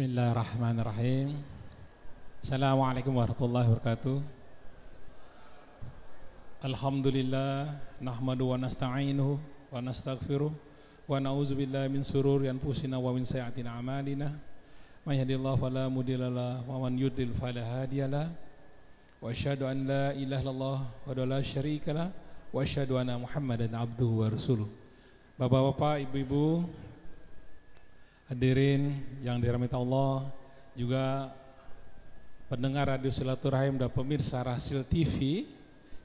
Bismillahirrahmanirrahim. Assalamualaikum warahmatullahi wabarakatuh. Alhamdulillah nahmadu wa nasta'inuhu wa nastaghfiruh wa na'udzu billahi min sururi anfusina wa min sayyiati a'malina. May yahdihillahu fala mudhillalah wa man yudlil fala hadiyalah. Wa asyhadu an la ilaha illallah wa la syarikalah wa asyhadu anna Muhammadan abduhu wa rasuluh. Bapak-bapak, ibu-ibu, Hadirin yang dirahmati Allah, juga pendengar Radio Silaturahim dan pemirsa Rasil TV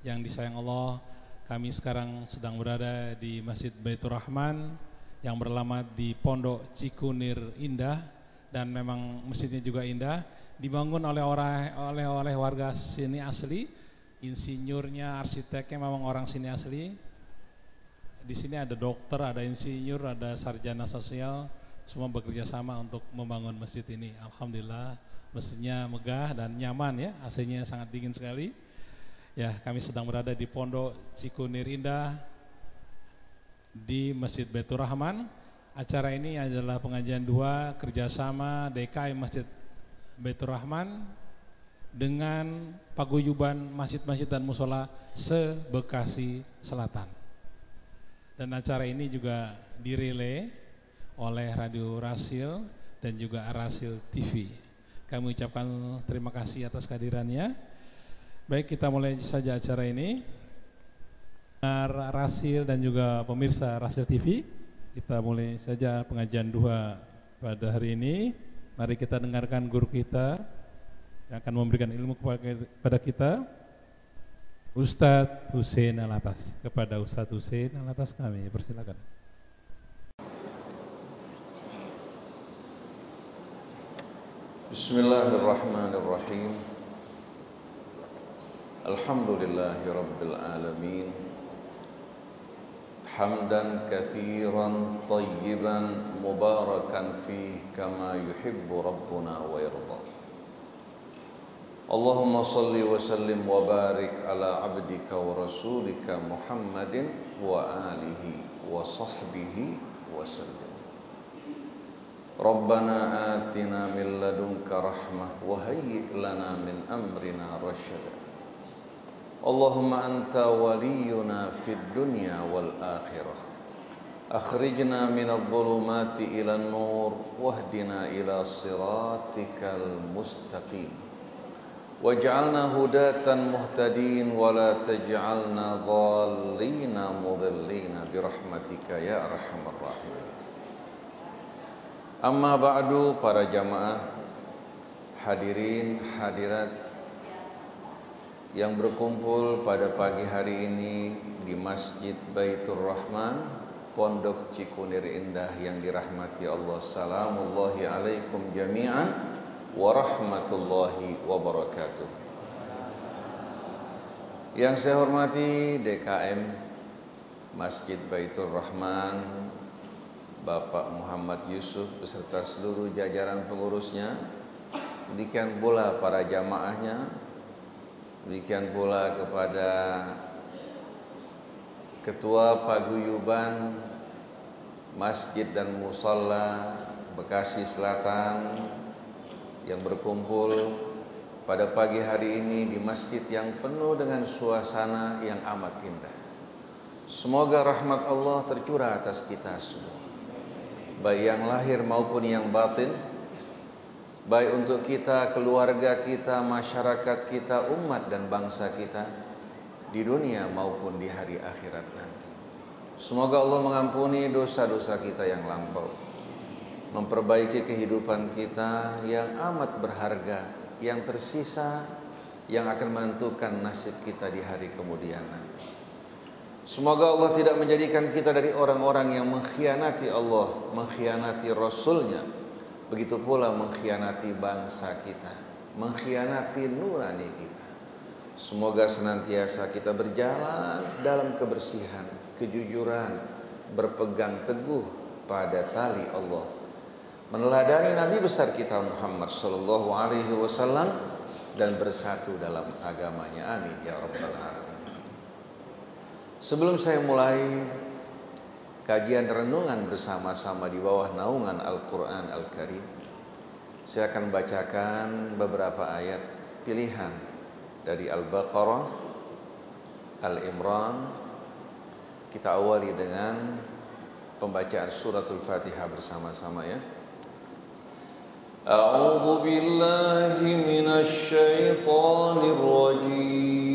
yang disayang Allah, kami sekarang sedang berada di Masjid Baitur Rahman yang beralamat di Pondok Cikunir Indah dan memang masjidnya juga indah, dibangun oleh orang oleh oleh warga sini asli, insinyurnya, arsiteknya memang orang sini asli. Di sini ada dokter, ada insinyur, ada sarjana sosial, semua bekerja sama untuk membangun masjid ini. Alhamdulillah masjidnya megah dan nyaman ya, AC-nya sangat dingin sekali. Ya, kami sedang berada di Pondok Cikunir Indah di Masjid Baitur Rahman. Acara ini adalah pengajian dua kerjasama DKI Masjid Baitur Rahman dengan paguyuban masjid-masjid dan musola se-Bekasi Selatan. Dan acara ini juga direlay oleh Radio Rasil dan juga Rasil TV. Kami ucapkan terima kasih atas kehadirannya. Baik, kita mulai saja acara ini. Rasil dan juga pemirsa Rasil TV, kita mulai saja pengajian dua pada hari ini. Mari kita dengarkan guru kita yang akan memberikan ilmu kepada kita. Ustadz Hussein Alatas kepada Ustadz Hussein Alatas kami persilakan. بسم الله الرحمن الرحيم. الحمد لله رب العالمين. حمدا كثيرا طيبا مباركا فيه كما يحب ربنا ويرضى. اللهم صل وسلم وبارك على عبدك ورسولك محمد وآله وصحبه وسلم. ربنا آتنا من لدنك رحمة وهيئ لنا من أمرنا رشدا. اللهم أنت ولينا في الدنيا والآخرة. أخرجنا من الظلمات إلى النور واهدنا إلى صراطك المستقيم. واجعلنا هداة مهتدين ولا تجعلنا ضالين مضلين برحمتك يا أرحم الراحمين. Amma ba'du para jamaah hadirin hadirat yang berkumpul pada pagi hari ini di Masjid Baitur Rahman Pondok Cikunir Indah yang dirahmati Allah. Salamullahi alaikum jami'an wa rahmatullahi wabarakatuh Yang saya hormati DKM Masjid Baitur Rahman Bapak Muhammad Yusuf beserta seluruh jajaran pengurusnya demikian pula para jamaahnya demikian pula kepada Ketua Paguyuban Masjid dan Musalla Bekasi Selatan yang berkumpul pada pagi hari ini di masjid yang penuh dengan suasana yang amat indah. Semoga rahmat Allah tercurah atas kita semua baik yang lahir maupun yang batin baik untuk kita, keluarga kita, masyarakat kita, umat dan bangsa kita di dunia maupun di hari akhirat nanti. Semoga Allah mengampuni dosa-dosa kita yang lampau, memperbaiki kehidupan kita yang amat berharga, yang tersisa, yang akan menentukan nasib kita di hari kemudian nanti. Semoga Allah tidak menjadikan kita dari orang-orang yang mengkhianati Allah, mengkhianati Rasulnya. Begitu pula mengkhianati bangsa kita, mengkhianati nurani kita. Semoga senantiasa kita berjalan dalam kebersihan, kejujuran, berpegang teguh pada tali Allah. Meneladani Nabi besar kita Muhammad sallallahu alaihi wasallam dan bersatu dalam agamanya. Amin ya rabbal alamin. Sebelum saya mulai kajian renungan bersama-sama di bawah naungan Al-Quran Al-Karim, saya akan bacakan beberapa ayat pilihan dari Al-Baqarah, Al-Imran. Kita awali dengan pembacaan suratul Fatihah bersama-sama ya. A'udhu billahi من rajim.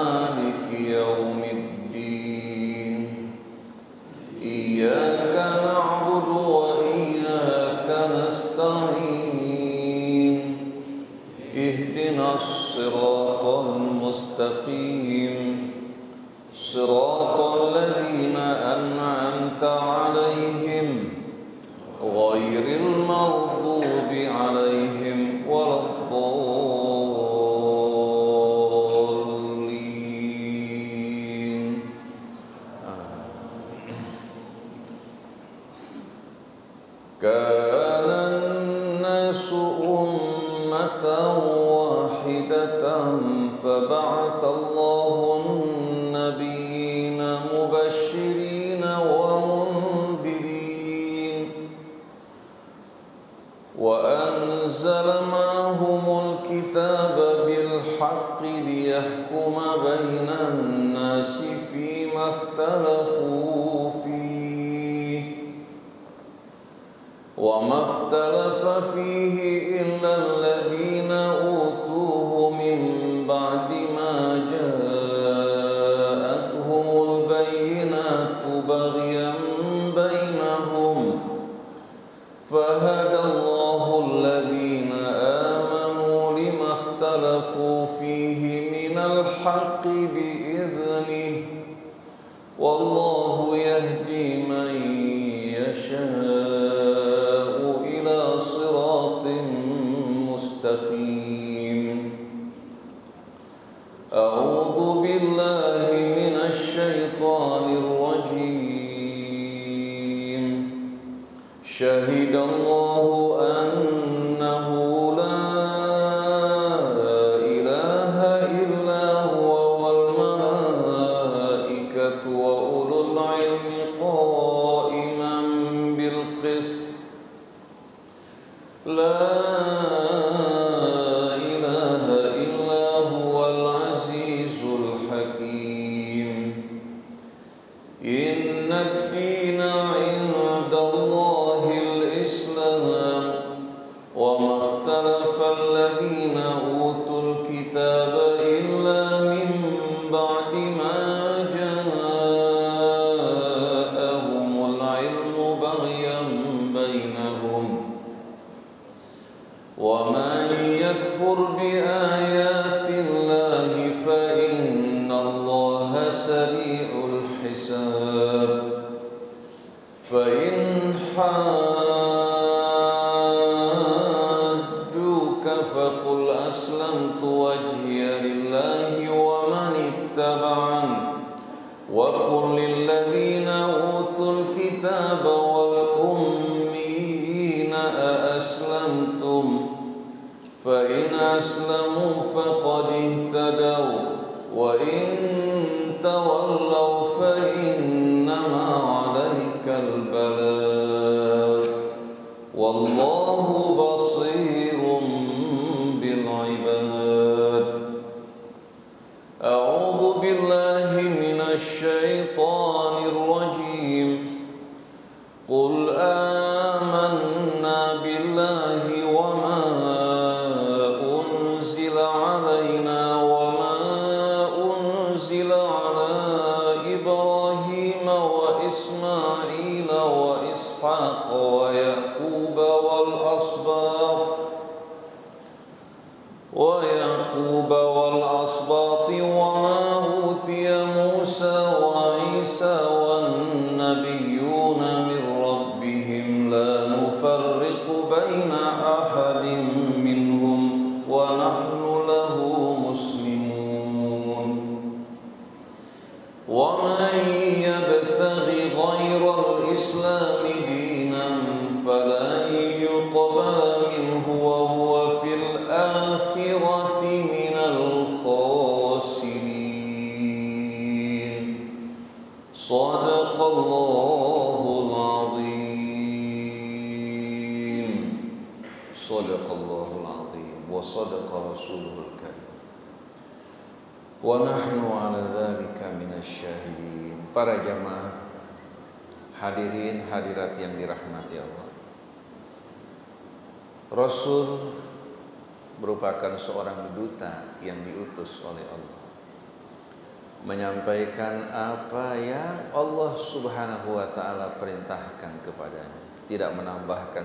والله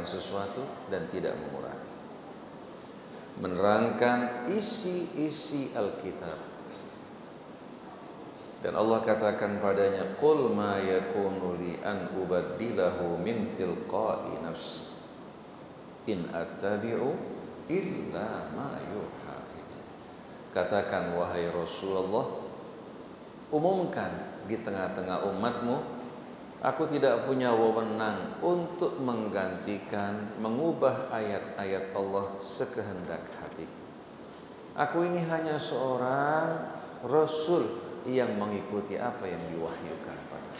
sesuatu dan tidak mengurangi. Menerangkan isi-isi Alkitab. Dan Allah katakan padanya, "Qul ma yakunu li an ubaddilahu min tilqa'i nafsi in attabi'u illa ma yuha." Katakan wahai Rasulullah, umumkan di tengah-tengah umatmu aku tidak punya wewenang untuk menggantikan mengubah ayat-ayat Allah sekehendak hati aku ini hanya seorang rasul yang mengikuti apa yang diwahyukan pada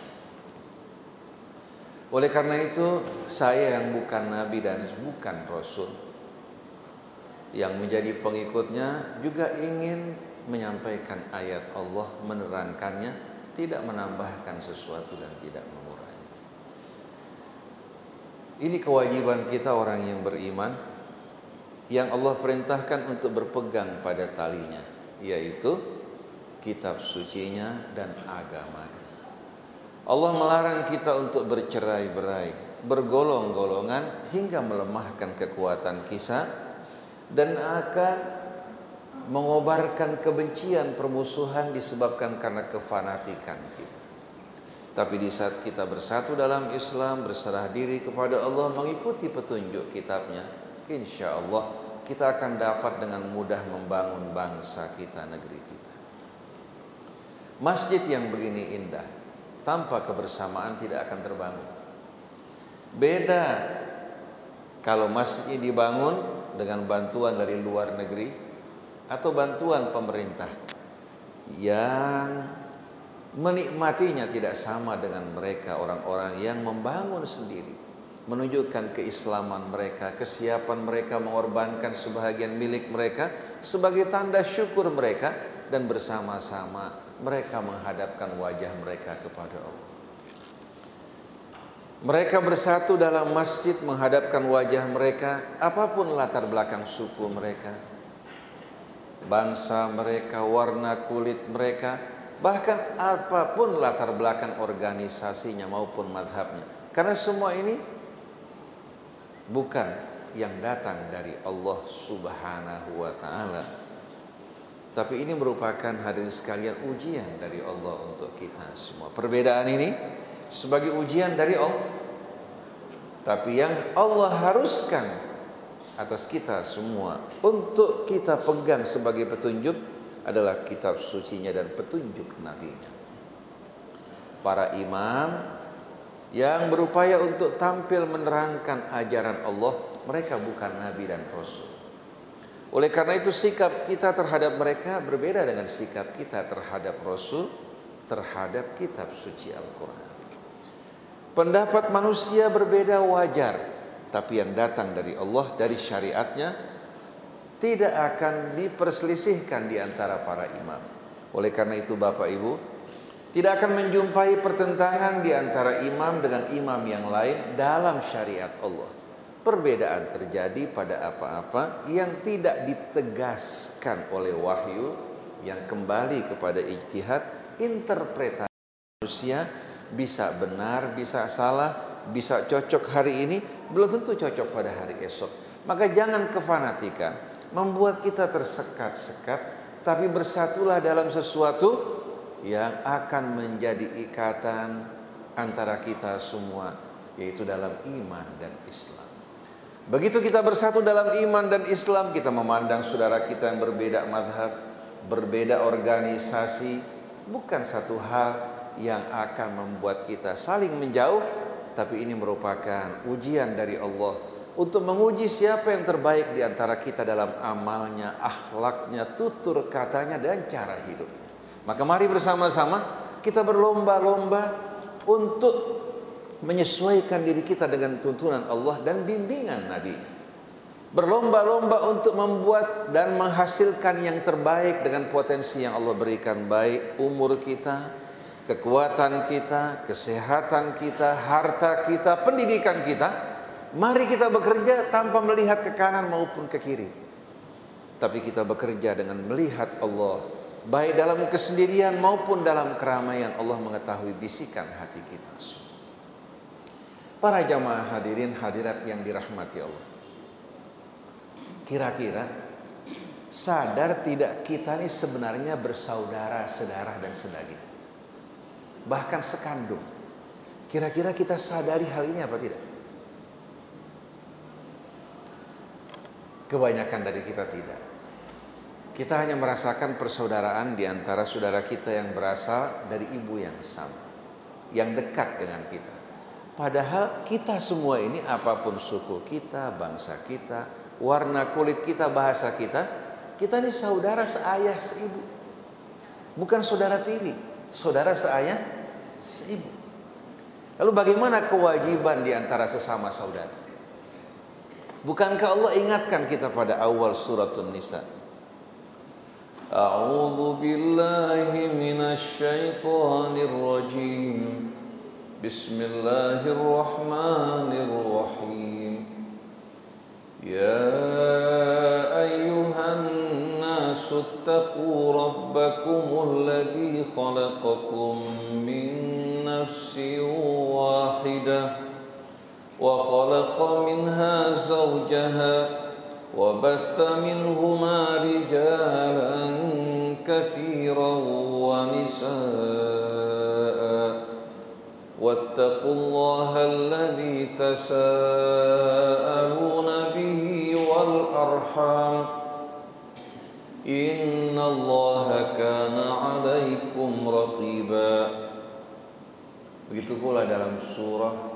oleh karena itu saya yang bukan nabi dan bukan rasul yang menjadi pengikutnya juga ingin menyampaikan ayat Allah, menerangkannya, tidak menambahkan sesuatu dan tidak mengurangi. Ini kewajiban kita orang yang beriman yang Allah perintahkan untuk berpegang pada talinya, yaitu kitab sucinya dan agamanya. Allah melarang kita untuk bercerai-berai, bergolong-golongan hingga melemahkan kekuatan kisah dan akan mengobarkan kebencian, permusuhan disebabkan karena kefanatikan kita. Tapi di saat kita bersatu dalam Islam, berserah diri kepada Allah, mengikuti petunjuk kitabnya, insya Allah kita akan dapat dengan mudah membangun bangsa kita, negeri kita. Masjid yang begini indah, tanpa kebersamaan tidak akan terbangun. Beda kalau masjid dibangun dengan bantuan dari luar negeri, atau bantuan pemerintah yang menikmatinya tidak sama dengan mereka orang-orang yang membangun sendiri menunjukkan keislaman mereka, kesiapan mereka mengorbankan sebahagian milik mereka sebagai tanda syukur mereka dan bersama-sama mereka menghadapkan wajah mereka kepada Allah. Mereka bersatu dalam masjid menghadapkan wajah mereka apa pun latar belakang suku mereka, bangsa mereka, warna kulit mereka, bahkan apa pun latar belakang organisasinya maupun madhabnya. Karena semua ini bukan yang datang dari Allah Subhanahu wa taala. Tapi ini merupakan hadirin sekalian ujian dari Allah untuk kita semua. Perbedaan ini sebagai ujian dari Allah. Tapi yang Allah haruskan atas kita semua untuk kita pegang sebagai petunjuk adalah kitab sucinya dan petunjuk nabinya. Para imam yang berupaya untuk tampil menerangkan ajaran Allah, mereka bukan nabi dan rasul. Oleh karena itu sikap kita terhadap mereka berbeda dengan sikap kita terhadap rasul, terhadap kitab suci Al-Quran. Pendapat manusia berbeda wajar, tapi yang datang dari Allah dari syariatnya tidak akan diperselisihkan di antara para imam. Oleh karena itu Bapak Ibu tidak akan menjumpai pertentangan di antara imam dengan imam yang lain dalam syariat Allah. Perbedaan terjadi pada apa-apa yang tidak ditegaskan oleh wahyu yang kembali kepada ijtihad interpretasi manusia bisa benar, bisa salah, bisa cocok hari ini, belum tentu cocok pada hari esok. Maka jangan kefanatikan, membuat kita tersekat-sekat, tapi bersatulah dalam sesuatu yang akan menjadi ikatan antara kita semua, yaitu dalam iman dan Islam. Begitu kita bersatu dalam iman dan Islam, kita memandang saudara kita yang berbeda madhab, berbeda organisasi, bukan satu hal yang akan membuat kita saling menjauh, tapi ini merupakan ujian dari Allah untuk menguji siapa yang terbaik di antara kita dalam amalnya, akhlaknya, tutur katanya dan cara hidupnya. Maka mari bersama-sama kita berlomba-lomba untuk menyesuaikan diri kita dengan tuntunan Allah dan bimbingan Nabi. Berlomba-lomba untuk membuat dan menghasilkan yang terbaik dengan potensi yang Allah berikan baik umur kita, kekuatan kita, kesehatan kita, harta kita, pendidikan kita. Mari kita bekerja tanpa melihat ke kanan maupun ke kiri. Tapi kita bekerja dengan melihat Allah baik dalam kesendirian maupun dalam keramaian Allah mengetahui bisikan hati kita. Para jamaah hadirin hadirat yang dirahmati Allah. Kira-kira sadar tidak kita ini sebenarnya bersaudara, sedarah dan sedaging. Bahkan sekandung. Kira-kira kita sadari hal ini apa tidak? Kebanyakan dari kita tidak. Kita hanya merasakan persaudaraan di antara saudara kita yang berasal dari ibu yang sama, yang dekat dengan kita. Padahal kita semua ini apa pun suku kita, bangsa kita, warna kulit kita, bahasa kita, kita ini saudara seayah seibu. Bukan saudara tiri, saudara seayah seibu. Lalu bagaimana kewajiban di antara sesama saudara? Bukankah Allah ingatkan kita pada awal surat Nisa? A'udhu billahi minasy rajim. Bismillahirrahmanirrahim. Ya ayuhan nasu attaqu rabbakumul ladzi khalaqakum min nafsin wahidah وخلق منها زوجها وبث منهما رجالا كثيرا ونساء. واتقوا الله الذي تساءلون به والأرحام. إن الله كان عليكم رقيبا. Begitu pula dalam surah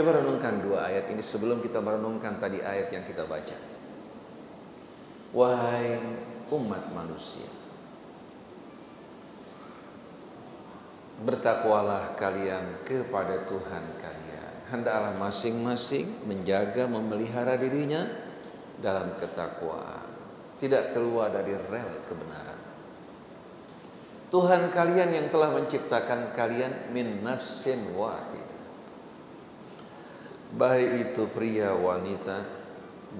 Coba renungkan dua ayat ini sebelum kita merenungkan tadi ayat yang kita baca. Wahai umat manusia, Bertakwalah kalian kepada Tuhan kalian. Hendaklah masing-masing menjaga memelihara dirinya dalam ketakwaan. Tidak keluar dari rel kebenaran. Tuhan kalian yang telah menciptakan kalian min nafsin wahid. Baik itu pria wanita,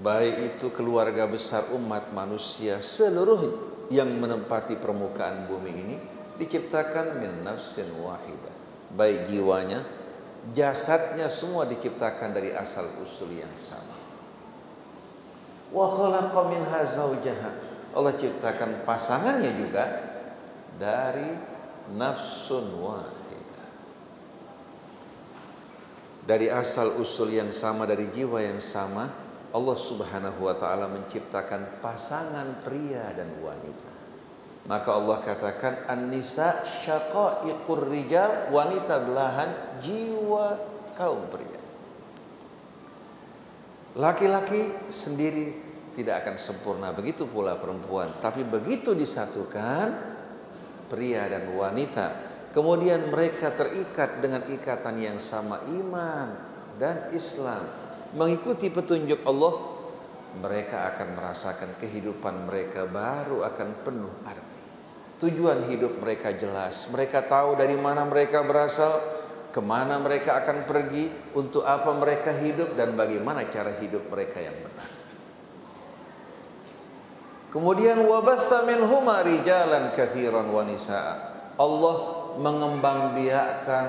baik itu keluarga besar umat manusia seluruh yang menempati permukaan bumi ini diciptakan min nafsin wahidah. Baik jiwanya, jasadnya semua diciptakan dari asal usul yang sama. Wa khalaqa zawjaha. Allah ciptakan pasangannya juga dari nafsun wahidah. Dari asal usul yang sama, dari jiwa yang sama, Allah Subhanahu wa taala menciptakan pasangan pria dan wanita. Maka Allah katakan an-nisa syaqaiqur rijal, wanita belahan jiwa kaum pria. Laki-laki sendiri tidak akan sempurna, begitu pula perempuan. Tapi begitu disatukan pria dan wanita, kemudian mereka terikat dengan ikatan yang sama iman dan Islam, mengikuti petunjuk Allah, mereka akan merasakan kehidupan mereka baru akan penuh arti. Tujuan hidup mereka jelas. Mereka tahu dari mana mereka berasal, ke mana mereka akan pergi, untuk apa mereka hidup, dan bagaimana cara hidup mereka yang benar. Kemudian kathiran Allah mengembangbiakkan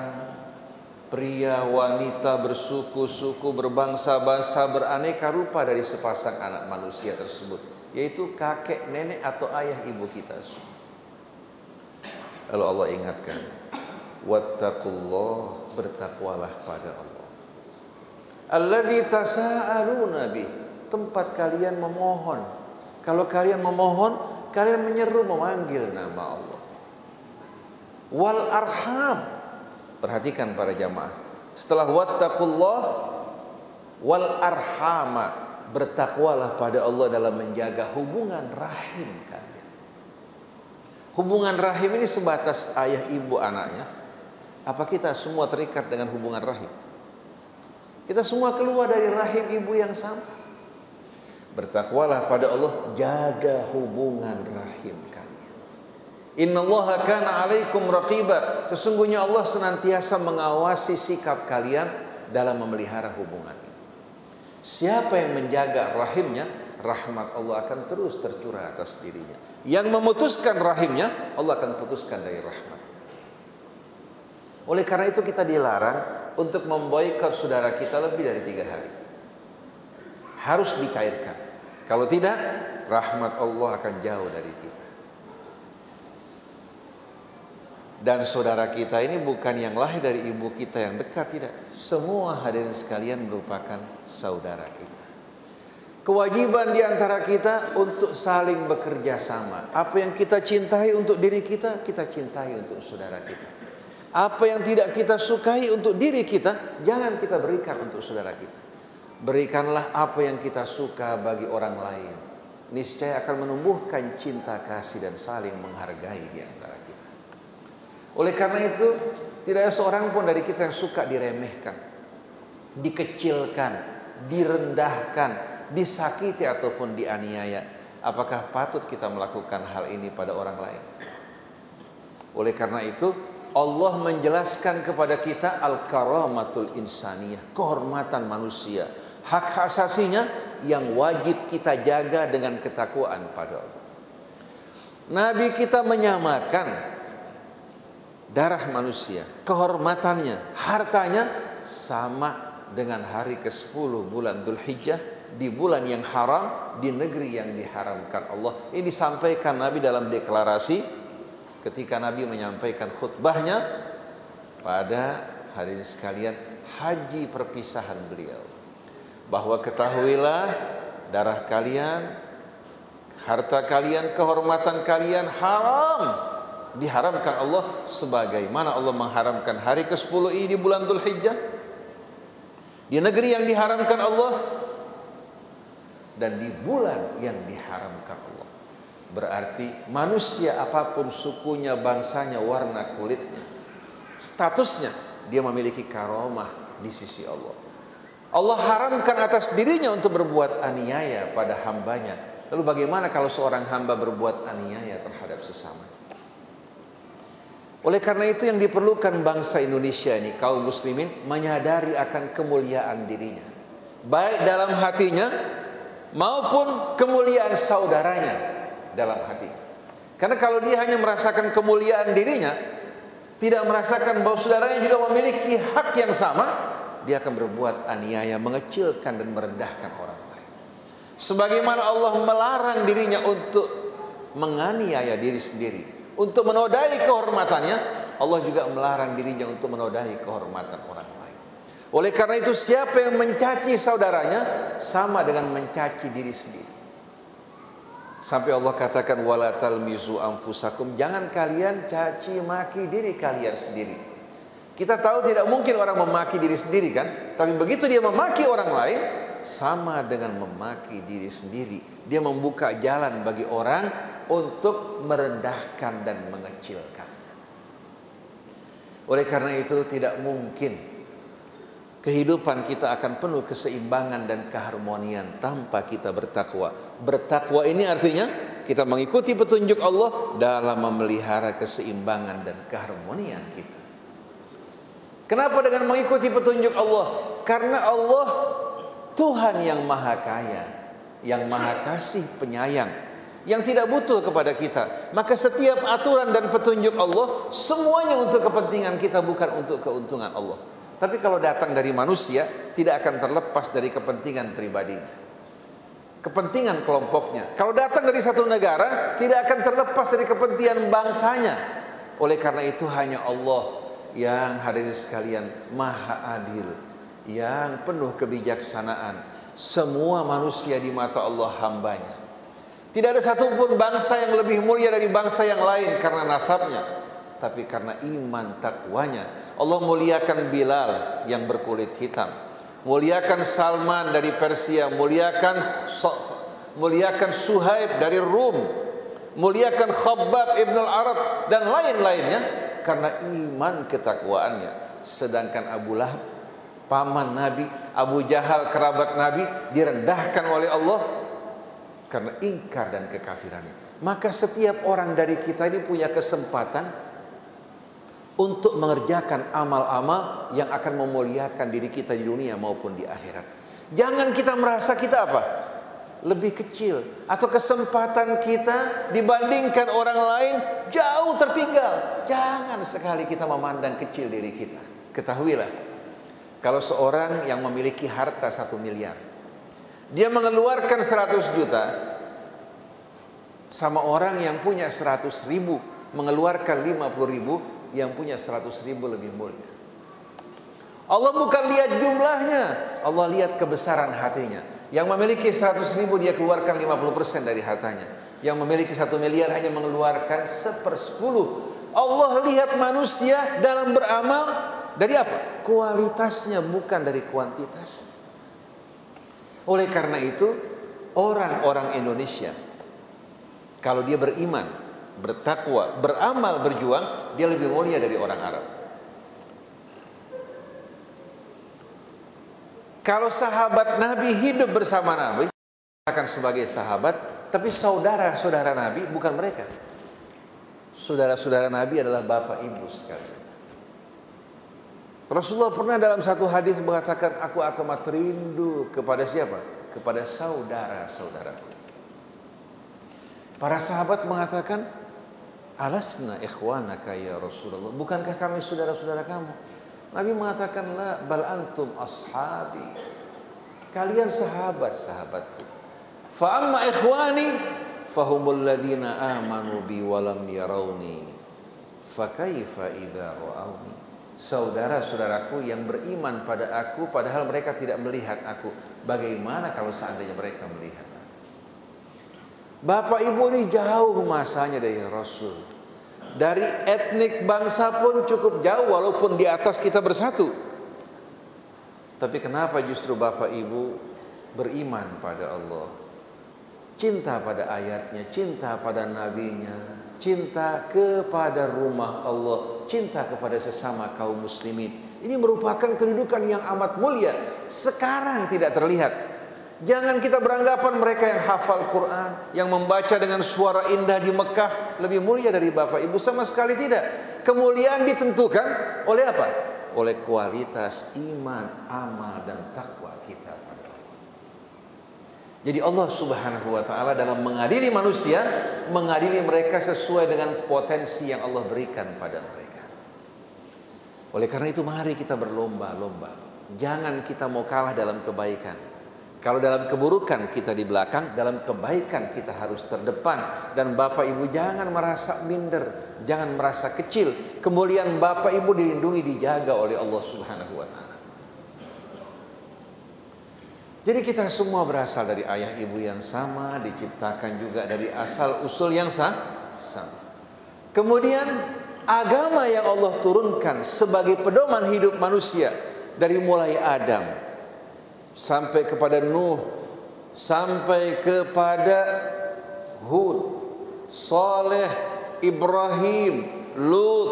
pria wanita bersuku-suku berbangsa-bangsa beraneka rupa dari sepasang anak manusia tersebut yaitu kakek nenek atau ayah ibu kita. Semua Lalu Allah ingatkan, wattaqullah bertakwalah pada Allah. Alladzi tasaaluna bih tempat kalian memohon. Kalau kalian memohon kalian menyeru memanggil nama Allah wal arham perhatikan para jamaah setelah wattaqullah wal arhama bertakwalah pada Allah dalam menjaga hubungan rahim kalian. Hubungan rahim ini sebatas ayah ibu anaknya. Apa kita semua terikat dengan hubungan rahim? Kita semua keluar dari rahim ibu yang sama. Bertakwalah pada Allah, jaga hubungan rahim kalian. Inna Allah kana alaikum raqiba. Sesungguhnya Allah senantiasa mengawasi sikap kalian dalam memelihara hubungan ini. Siapa yang menjaga rahimnya, rahmat Allah akan terus tercurah atas dirinya. Yang memutuskan rahimnya, Allah akan putuskan dari rahmat. Oleh karena itu kita dilarang untuk memboikot saudara kita lebih dari tiga hari. Harus dicairkan. Kalau tidak, rahmat Allah akan jauh dari kita. Dan saudara kita ini bukan yang lahir dari ibu kita yang dekat, tidak. Semua hadirin sekalian merupakan saudara kita. Kewajiban di antara kita untuk saling bekerja sama. Apa yang kita cintai untuk diri kita, kita cintai untuk saudara kita. Apa yang tidak kita sukai untuk diri kita, jangan kita berikan untuk saudara kita. Berikanlah apa yang kita suka bagi orang lain. Niscaya akan menumbuhkan cinta kasih dan saling menghargai di. Oleh karena itu, tidak ada seorang pun dari kita yang suka diremehkan, dikecilkan, direndahkan, disakiti ataupun dianiaya. Apakah patut kita melakukan hal ini pada orang lain? Oleh karena itu, Allah menjelaskan kepada kita al-karamatul insaniyah, kehormatan manusia, hak asasinya yang wajib kita jaga dengan ketakwaan pada Allah. Nabi kita menyamakan darah manusia, kehormatannya, hartanya sama dengan hari ke-10 bulan Dhul Hijjah di bulan yang haram di negeri yang diharamkan Allah. Ini disampaikan Nabi dalam deklarasi ketika Nabi menyampaikan khutbahnya pada hari sekalian haji perpisahan beliau. Bahwa ketahuilah darah kalian, harta kalian, kehormatan kalian haram diharamkan Allah sebagaimana Allah mengharamkan hari ke-10 ini di bulan Dhul Hijjah. Di negeri yang diharamkan Allah dan di bulan yang diharamkan Allah. Berarti manusia apa pun sukunya bangsanya warna kulitnya statusnya dia memiliki karomah di sisi Allah. Allah haramkan atas dirinya untuk berbuat aniaya pada hambanya. Lalu bagaimana kalau seorang hamba berbuat aniaya terhadap sesama oleh karena itu yang diperlukan bangsa Indonesia ini kaum muslimin menyadari akan kemuliaan dirinya. Baik dalam hatinya maupun kemuliaan saudaranya dalam hatinya. Karena kalau dia hanya merasakan kemuliaan dirinya, tidak merasakan bahwa saudaranya juga memiliki hak yang sama, dia akan berbuat aniaya, mengecilkan dan merendahkan orang lain. Sebagaimana Allah melarang dirinya untuk menganiaya diri sendiri, untuk menodai kehormatannya, Allah juga melarang dirinya untuk menodai kehormatan orang lain. Oleh karena itu siapa yang mencaci saudaranya sama dengan mencaci diri sendiri. Sampai Allah katakan wala talmizu anfusakum, jangan kalian caci maki diri kalian sendiri. Kita tahu tidak mungkin orang memaki diri sendiri kan, tapi begitu dia memaki orang lain sama dengan memaki diri sendiri. Dia membuka jalan bagi orang untuk merendahkan dan mengecilkan. Oleh karena itu tidak mungkin kehidupan kita akan penuh keseimbangan dan keharmonian tanpa kita bertakwa. Bertakwa ini artinya kita mengikuti petunjuk Allah dalam memelihara keseimbangan dan keharmonian kita. Kenapa dengan mengikuti petunjuk Allah? Karena Allah Tuhan yang maha kaya, yang maha kasih penyayang, yang tidak butuh kepada kita. Maka setiap aturan dan petunjuk Allah semuanya untuk kepentingan kita bukan untuk keuntungan Allah. Tapi kalau datang dari manusia tidak akan terlepas dari kepentingan pribadinya. Kepentingan kelompoknya. Kalau datang dari satu negara tidak akan terlepas dari kepentingan bangsanya. Oleh karena itu hanya Allah yang hadir sekalian maha adil, yang penuh kebijaksanaan. Semua manusia di mata Allah hambanya. Tidak ada satupun bangsa yang lebih mulia dari bangsa yang lain karena nasabnya. Tapi karena iman takwanya. Allah muliakan Bilal yang berkulit hitam. Muliakan Salman dari Persia. Muliakan muliakan Suhaib dari Rum. Muliakan Khabbab ibn al-Arab dan lain-lainnya karena iman ketakwaannya. Sedangkan Abu Lahab paman Nabi, Abu Jahal kerabat Nabi direndahkan oleh Allah karena ingkar dan kekafirannya. Maka setiap orang dari kita ini punya kesempatan untuk mengerjakan amal-amal yang akan memuliakan diri kita di dunia maupun di akhirat. Jangan kita merasa kita apa? Lebih kecil atau kesempatan kita dibandingkan orang lain jauh tertinggal. Jangan sekali kita memandang kecil diri kita. Ketahuilah, kalau seorang yang memiliki harta satu miliar, dia mengeluarkan 100 juta sama orang yang punya 100 ribu mengeluarkan 50 ribu yang punya 100 ribu lebih mulia. Allah bukan lihat jumlahnya, Allah lihat kebesaran hatinya. Yang memiliki 100 ribu dia keluarkan 50% dari hartanya. Yang memiliki satu miliar hanya mengeluarkan sepersepuluh. Allah lihat manusia dalam beramal dari apa? Kualitasnya bukan dari kuantitas. Oleh karena itu, orang-orang Indonesia kalau dia beriman, bertakwa, beramal, berjuang, dia lebih mulia dari orang Arab. Kalau sahabat Nabi hidup bersama Nabi, akan sebagai sahabat, tapi saudara-saudara Nabi bukan mereka. Saudara-saudara Nabi adalah bapak ibu sekalian. Rasulullah pernah dalam satu hadis mengatakan aku akan rindu kepada siapa? Kepada saudara-saudaraku. Para sahabat mengatakan, "Alasna ikhwanaka ya Rasulullah." Bukankah kami saudara-saudara kamu? Nabi mengatakan, "La bal antum ashabi." Kalian sahabat-sahabatku. Fa amma ikhwani fahumul ladzina amanu bi walam yarawni. Fa kaifa idza ra'awni? Saudara-saudaraku yang beriman pada aku padahal mereka tidak melihat aku. Bagaimana kalau seandainya mereka melihat? Bapak Ibu ini jauh masanya dari Rasul. Dari etnik bangsa pun cukup jauh walaupun di atas kita bersatu. Tapi kenapa justru Bapak Ibu beriman pada Allah? Cinta pada ayatnya, cinta pada nabinya, cinta kepada rumah Allah, cinta kepada sesama kaum muslimin. Ini merupakan kedudukan yang amat mulia. Sekarang tidak terlihat. Jangan kita beranggapan mereka yang hafal Quran, yang membaca dengan suara indah di Mekah lebih mulia dari Bapak Ibu sama sekali tidak. Kemuliaan ditentukan oleh apa? Oleh kualitas iman, amal dan takwa kita. Jadi Allah Subhanahu wa taala dalam mengadili manusia, mengadili mereka sesuai dengan potensi yang Allah berikan pada mereka. Oleh karena itu mari kita berlomba-lomba. Jangan kita mau kalah dalam kebaikan. Kalau dalam keburukan kita di belakang, dalam kebaikan kita harus terdepan dan Bapak Ibu jangan merasa minder, jangan merasa kecil. Kemuliaan Bapak Ibu dilindungi dijaga oleh Allah Subhanahu wa taala. Jadi kita semua berasal dari ayah ibu yang sama, diciptakan juga dari asal usul yang sama. Kemudian agama yang Allah turunkan sebagai pedoman hidup manusia dari mulai Adam sampai kepada Nuh, sampai kepada Hud, Saleh, Ibrahim, Lut,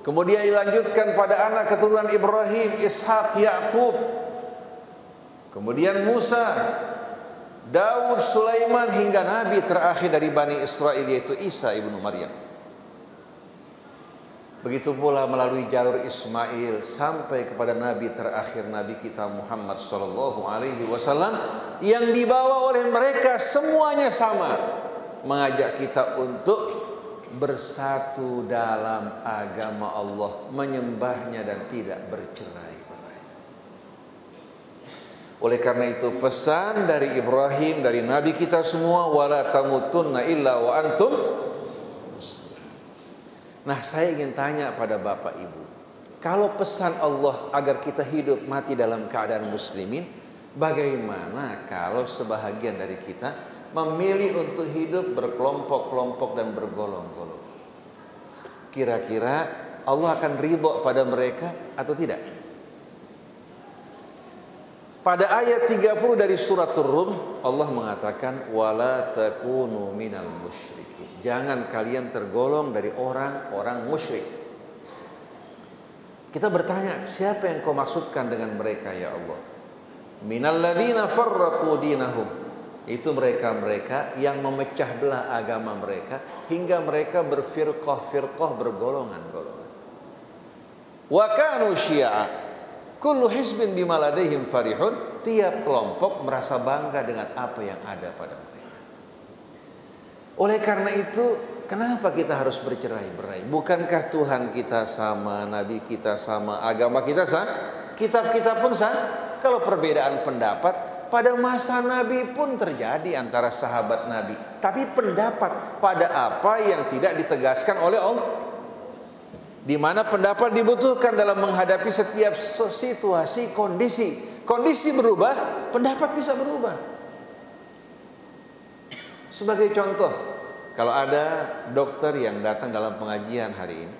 kemudian dilanjutkan pada anak keturunan Ibrahim, Ishak, Yakub, Kemudian Musa, Daud, Sulaiman hingga nabi terakhir dari Bani Israel yaitu Isa ibnu Maryam. Begitu pula melalui jalur Ismail sampai kepada nabi terakhir nabi kita Muhammad sallallahu alaihi wasallam yang dibawa oleh mereka semuanya sama mengajak kita untuk bersatu dalam agama Allah, menyembahnya dan tidak bercerai. Oleh karena itu pesan dari Ibrahim dari nabi kita semua wala tamutunna illa wa antum Nah, saya ingin tanya pada Bapak Ibu. Kalau pesan Allah agar kita hidup mati dalam keadaan muslimin, bagaimana kalau sebahagian dari kita memilih untuk hidup berkelompok-kelompok dan bergolong-golong? Kira-kira Allah akan ridho pada mereka atau tidak? Pada ayat 30 dari surat Rum Allah mengatakan wala takunu minal musyrikin. Jangan kalian tergolong dari orang-orang musyrik. Kita bertanya, siapa yang kau maksudkan dengan mereka ya Allah? Minalladzina farraqu dinahum. Itu mereka-mereka yang memecah belah agama mereka hingga mereka berfirqah-firqah bergolongan-golongan. Wa kanu syi'a. Kullu hizbin bima ladaihim farihun. Tiap kelompok merasa bangga dengan apa yang ada pada mereka. Oleh karena itu Kenapa kita harus bercerai-berai? Bukankah Tuhan kita sama, Nabi kita sama, agama kita sama, kitab kita pun sama? Kalau perbedaan pendapat, pada masa Nabi pun terjadi antara sahabat Nabi. Tapi pendapat pada apa yang tidak ditegaskan oleh Allah. Di mana pendapat dibutuhkan dalam menghadapi setiap situasi, kondisi. Kondisi berubah, pendapat bisa berubah. Sebagai contoh, kalau ada dokter yang datang dalam pengajian hari ini,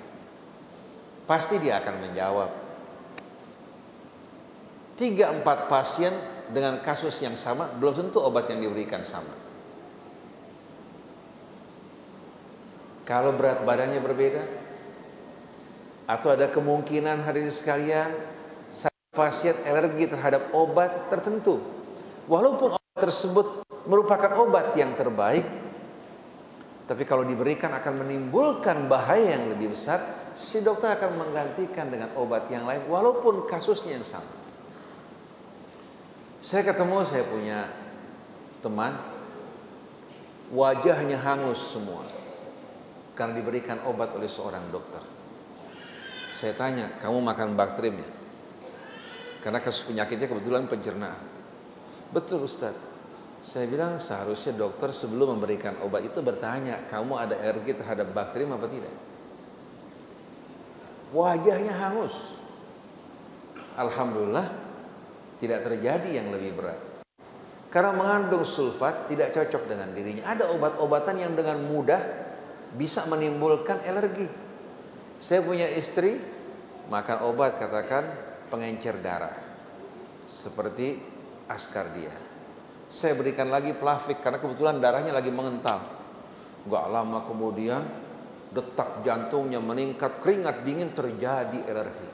pasti dia akan menjawab. Tiga empat pasien dengan kasus yang sama, belum tentu obat yang diberikan sama. Kalau berat badannya berbeda, atau ada kemungkinan hari ini sekalian, pasien alergi terhadap obat tertentu. Walaupun obat tersebut merupakan obat yang terbaik, tapi kalau diberikan akan menimbulkan bahaya yang lebih besar, si dokter akan menggantikan dengan obat yang lain walaupun kasusnya yang sama. Saya ketemu saya punya teman wajahnya hangus semua karena diberikan obat oleh seorang dokter. Saya tanya, kamu makan baktrimnya? Karena kasus penyakitnya kebetulan pencernaan. Betul Ustaz. Saya bilang seharusnya dokter sebelum memberikan obat itu bertanya, kamu ada alergi terhadap bakteri apa tidak? Wajahnya hangus. Alhamdulillah tidak terjadi yang lebih berat. Karena mengandung sulfat tidak cocok dengan dirinya. Ada obat-obatan yang dengan mudah bisa menimbulkan alergi. Saya punya istri makan obat katakan pengencer darah. Seperti askardia saya berikan lagi plavik karena kebetulan darahnya lagi mengental. Gak lama kemudian detak jantungnya meningkat, keringat dingin terjadi alergi.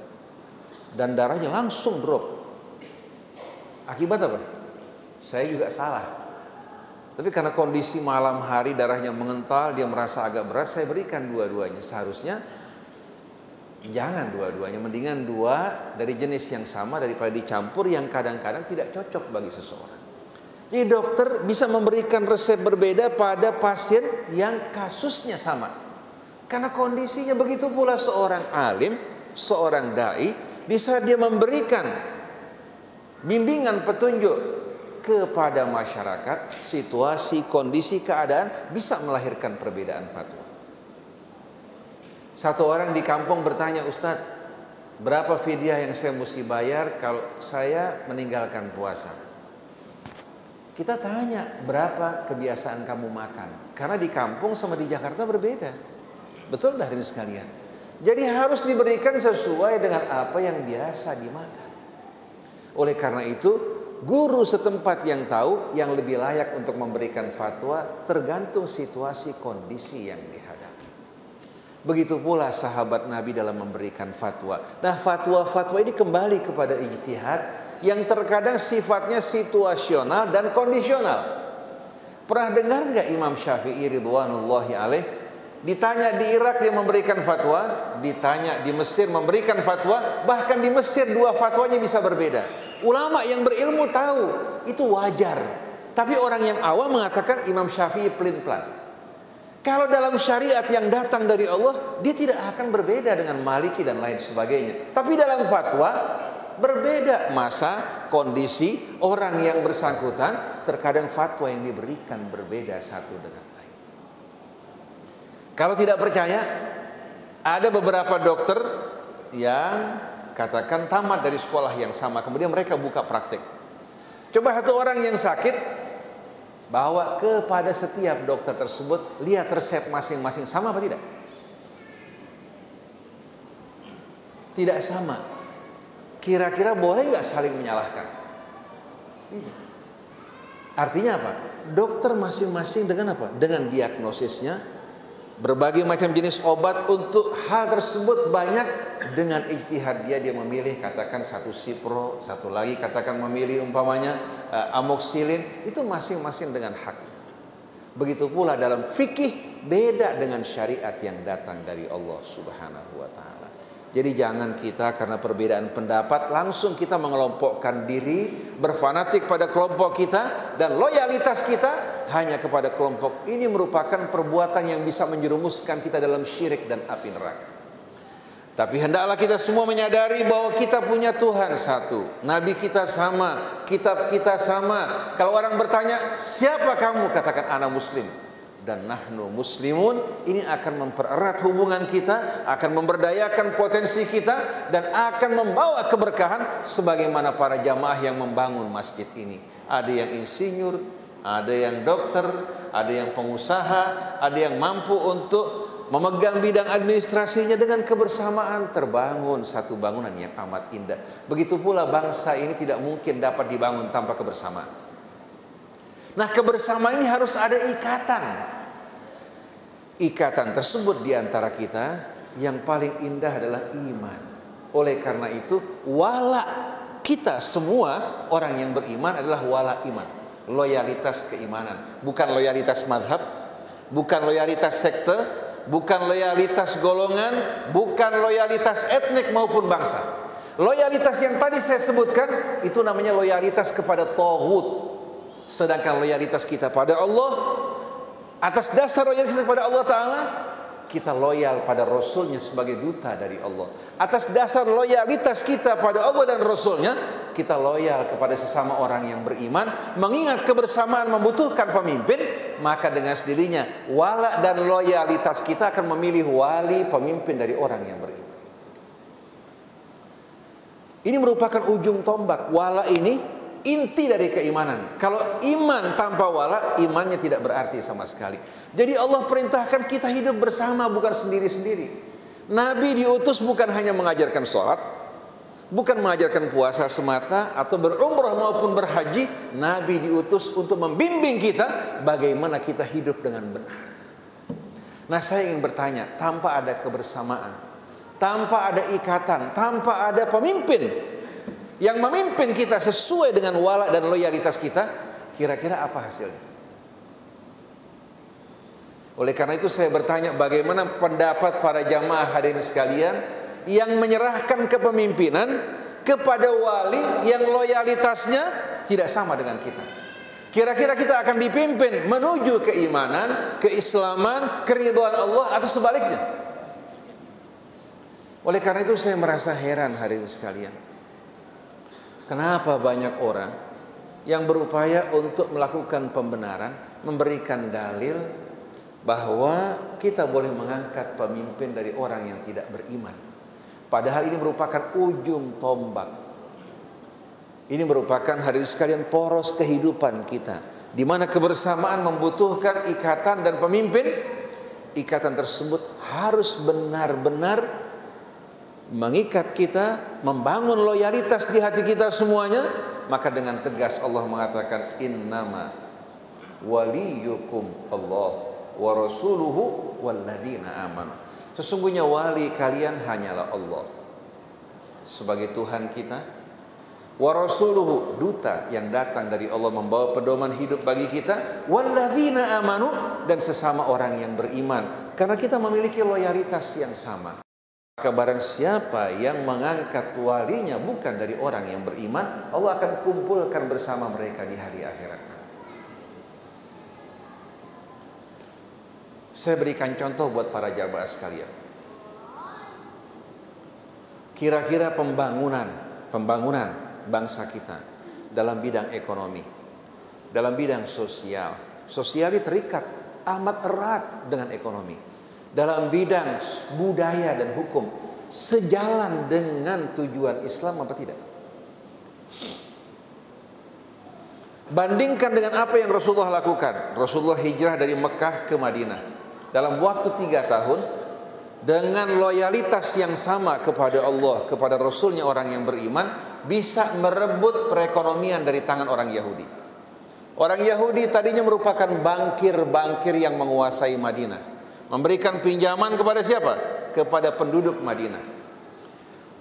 Dan darahnya langsung drop. Akibat apa? Saya juga salah. Tapi karena kondisi malam hari darahnya mengental, dia merasa agak berat, saya berikan dua-duanya. Seharusnya jangan dua-duanya, mendingan dua dari jenis yang sama daripada dicampur yang kadang-kadang tidak cocok bagi seseorang. Jadi dokter bisa memberikan resep berbeda pada pasien yang kasusnya sama. Karena kondisinya begitu pula seorang alim, seorang dai, di saat dia memberikan bimbingan petunjuk kepada masyarakat, situasi, kondisi, keadaan bisa melahirkan perbedaan fatwa. Satu orang di kampung bertanya, Ustadz, berapa fidyah yang saya mesti bayar kalau saya meninggalkan puasa? Kita tanya berapa kebiasaan kamu makan. Karena di kampung sama di Jakarta berbeda. Betul dari sekalian. Jadi harus diberikan sesuai dengan apa yang biasa dimakan. Oleh karena itu, guru setempat yang tahu yang lebih layak untuk memberikan fatwa tergantung situasi kondisi yang dihadapi. Begitu pula sahabat Nabi dalam memberikan fatwa. Nah, fatwa-fatwa ini kembali kepada ijtihad yang terkadang sifatnya situasional dan kondisional. Pernah dengar nggak Imam Syafi'i ridwanullahi alaih ditanya di Irak dia memberikan fatwa, ditanya di Mesir memberikan fatwa, bahkan di Mesir dua fatwanya bisa berbeda. Ulama yang berilmu tahu itu wajar. Tapi orang yang awam mengatakan Imam Syafi'i pelin-pelan. Kalau dalam syariat yang datang dari Allah, dia tidak akan berbeda dengan Maliki dan lain sebagainya. Tapi dalam fatwa, berbeda masa, kondisi, orang yang bersangkutan, terkadang fatwa yang diberikan berbeda satu dengan lain. Kalau tidak percaya, ada beberapa dokter yang katakan tamat dari sekolah yang sama, kemudian mereka buka praktek. Coba satu orang yang sakit, bawa kepada setiap dokter tersebut, lihat resep masing-masing sama apa tidak? Tidak sama. Kira-kira boleh nggak saling menyalahkan? Tidak. Artinya apa? Dokter masing-masing dengan apa? Dengan diagnosisnya, berbagai macam jenis obat untuk hal tersebut banyak dengan ijtihad dia dia memilih katakan satu sipro satu lagi katakan memilih umpamanya uh, amoxilin itu masing-masing dengan hak begitu pula dalam fikih beda dengan syariat yang datang dari Allah Subhanahu wa taala jadi jangan kita karena perbedaan pendapat langsung kita mengelompokkan diri berfanatik pada kelompok kita dan loyalitas kita hanya kepada kelompok ini merupakan perbuatan yang bisa menjerumuskan kita dalam syirik dan api neraka. Tapi hendaklah kita semua menyadari bahwa kita punya Tuhan satu. Nabi kita sama, kitab kita sama. Kalau orang bertanya, siapa kamu? Katakan anak muslim. Dan nahnu muslimun ini akan mempererat hubungan kita, akan memberdayakan potensi kita dan akan membawa keberkahan sebagaimana para jamaah yang membangun masjid ini. Ada yang insinyur, ada yang dokter, ada yang pengusaha, ada yang mampu untuk memegang bidang administrasinya dengan kebersamaan terbangun satu bangunan yang amat indah. Begitu pula bangsa ini tidak mungkin dapat dibangun tanpa kebersamaan. Nah, kebersamaan ini harus ada ikatan. Ikatan tersebut di antara kita yang paling indah adalah iman. Oleh karena itu, wala kita semua orang yang beriman adalah wala iman loyalitas keimanan, bukan loyalitas madhab, bukan loyalitas sekte, bukan loyalitas golongan, bukan loyalitas etnik maupun bangsa. Loyalitas yang tadi saya sebutkan itu namanya loyalitas kepada Tauhud. Sedangkan loyalitas kita pada Allah atas dasar loyalitas kita kepada Allah Taala kita loyal pada Rasulnya sebagai duta dari Allah. Atas dasar loyalitas kita pada Allah dan Rasulnya, kita loyal kepada sesama orang yang beriman. Mengingat kebersamaan membutuhkan pemimpin, maka dengan sendirinya wala dan loyalitas kita akan memilih wali pemimpin dari orang yang beriman. Ini merupakan ujung tombak. Wala ini inti dari keimanan. Kalau iman tanpa wala, imannya tidak berarti sama sekali. Jadi Allah perintahkan kita hidup bersama bukan sendiri-sendiri. Nabi diutus bukan hanya mengajarkan sholat, bukan mengajarkan puasa semata atau berumrah maupun berhaji. Nabi diutus untuk membimbing kita bagaimana kita hidup dengan benar. Nah saya ingin bertanya, tanpa ada kebersamaan, tanpa ada ikatan, tanpa ada pemimpin yang memimpin kita sesuai dengan wala dan loyalitas kita, kira-kira apa hasilnya? Oleh karena itu saya bertanya bagaimana pendapat para jamaah hadirin sekalian yang menyerahkan kepemimpinan kepada wali yang loyalitasnya tidak sama dengan kita. Kira-kira kita akan dipimpin menuju keimanan, keislaman, keridhaan Allah atau sebaliknya. Oleh karena itu saya merasa heran hari ini sekalian. Kenapa banyak orang yang berupaya untuk melakukan pembenaran, memberikan dalil bahwa kita boleh mengangkat pemimpin dari orang yang tidak beriman. Padahal ini merupakan ujung tombak. Ini merupakan hari sekalian poros kehidupan kita. Di mana kebersamaan membutuhkan ikatan dan pemimpin. Ikatan tersebut harus benar-benar mengikat kita, membangun loyalitas di hati kita semuanya, maka dengan tegas Allah mengatakan innama waliyukum Allah wa rasuluhu walladzina amanu. Sesungguhnya wali kalian hanyalah Allah. Sebagai Tuhan kita wa rasuluhu duta yang datang dari Allah membawa pedoman hidup bagi kita walladzina amanu dan sesama orang yang beriman. Karena kita memiliki loyalitas yang sama maka barang siapa yang mengangkat walinya bukan dari orang yang beriman, Allah akan kumpulkan bersama mereka di hari akhirat nanti. Saya berikan contoh buat para jamaah sekalian. Kira-kira pembangunan, pembangunan bangsa kita dalam bidang ekonomi, dalam bidang sosial. Sosial terikat amat erat dengan ekonomi dalam bidang budaya dan hukum sejalan dengan tujuan Islam apa tidak? Bandingkan dengan apa yang Rasulullah lakukan. Rasulullah hijrah dari Mekah ke Madinah. Dalam waktu tiga tahun, dengan loyalitas yang sama kepada Allah, kepada Rasulnya orang yang beriman, bisa merebut perekonomian dari tangan orang Yahudi. Orang Yahudi tadinya merupakan bankir-bankir yang menguasai Madinah. Memberikan pinjaman kepada siapa? Kepada penduduk Madinah.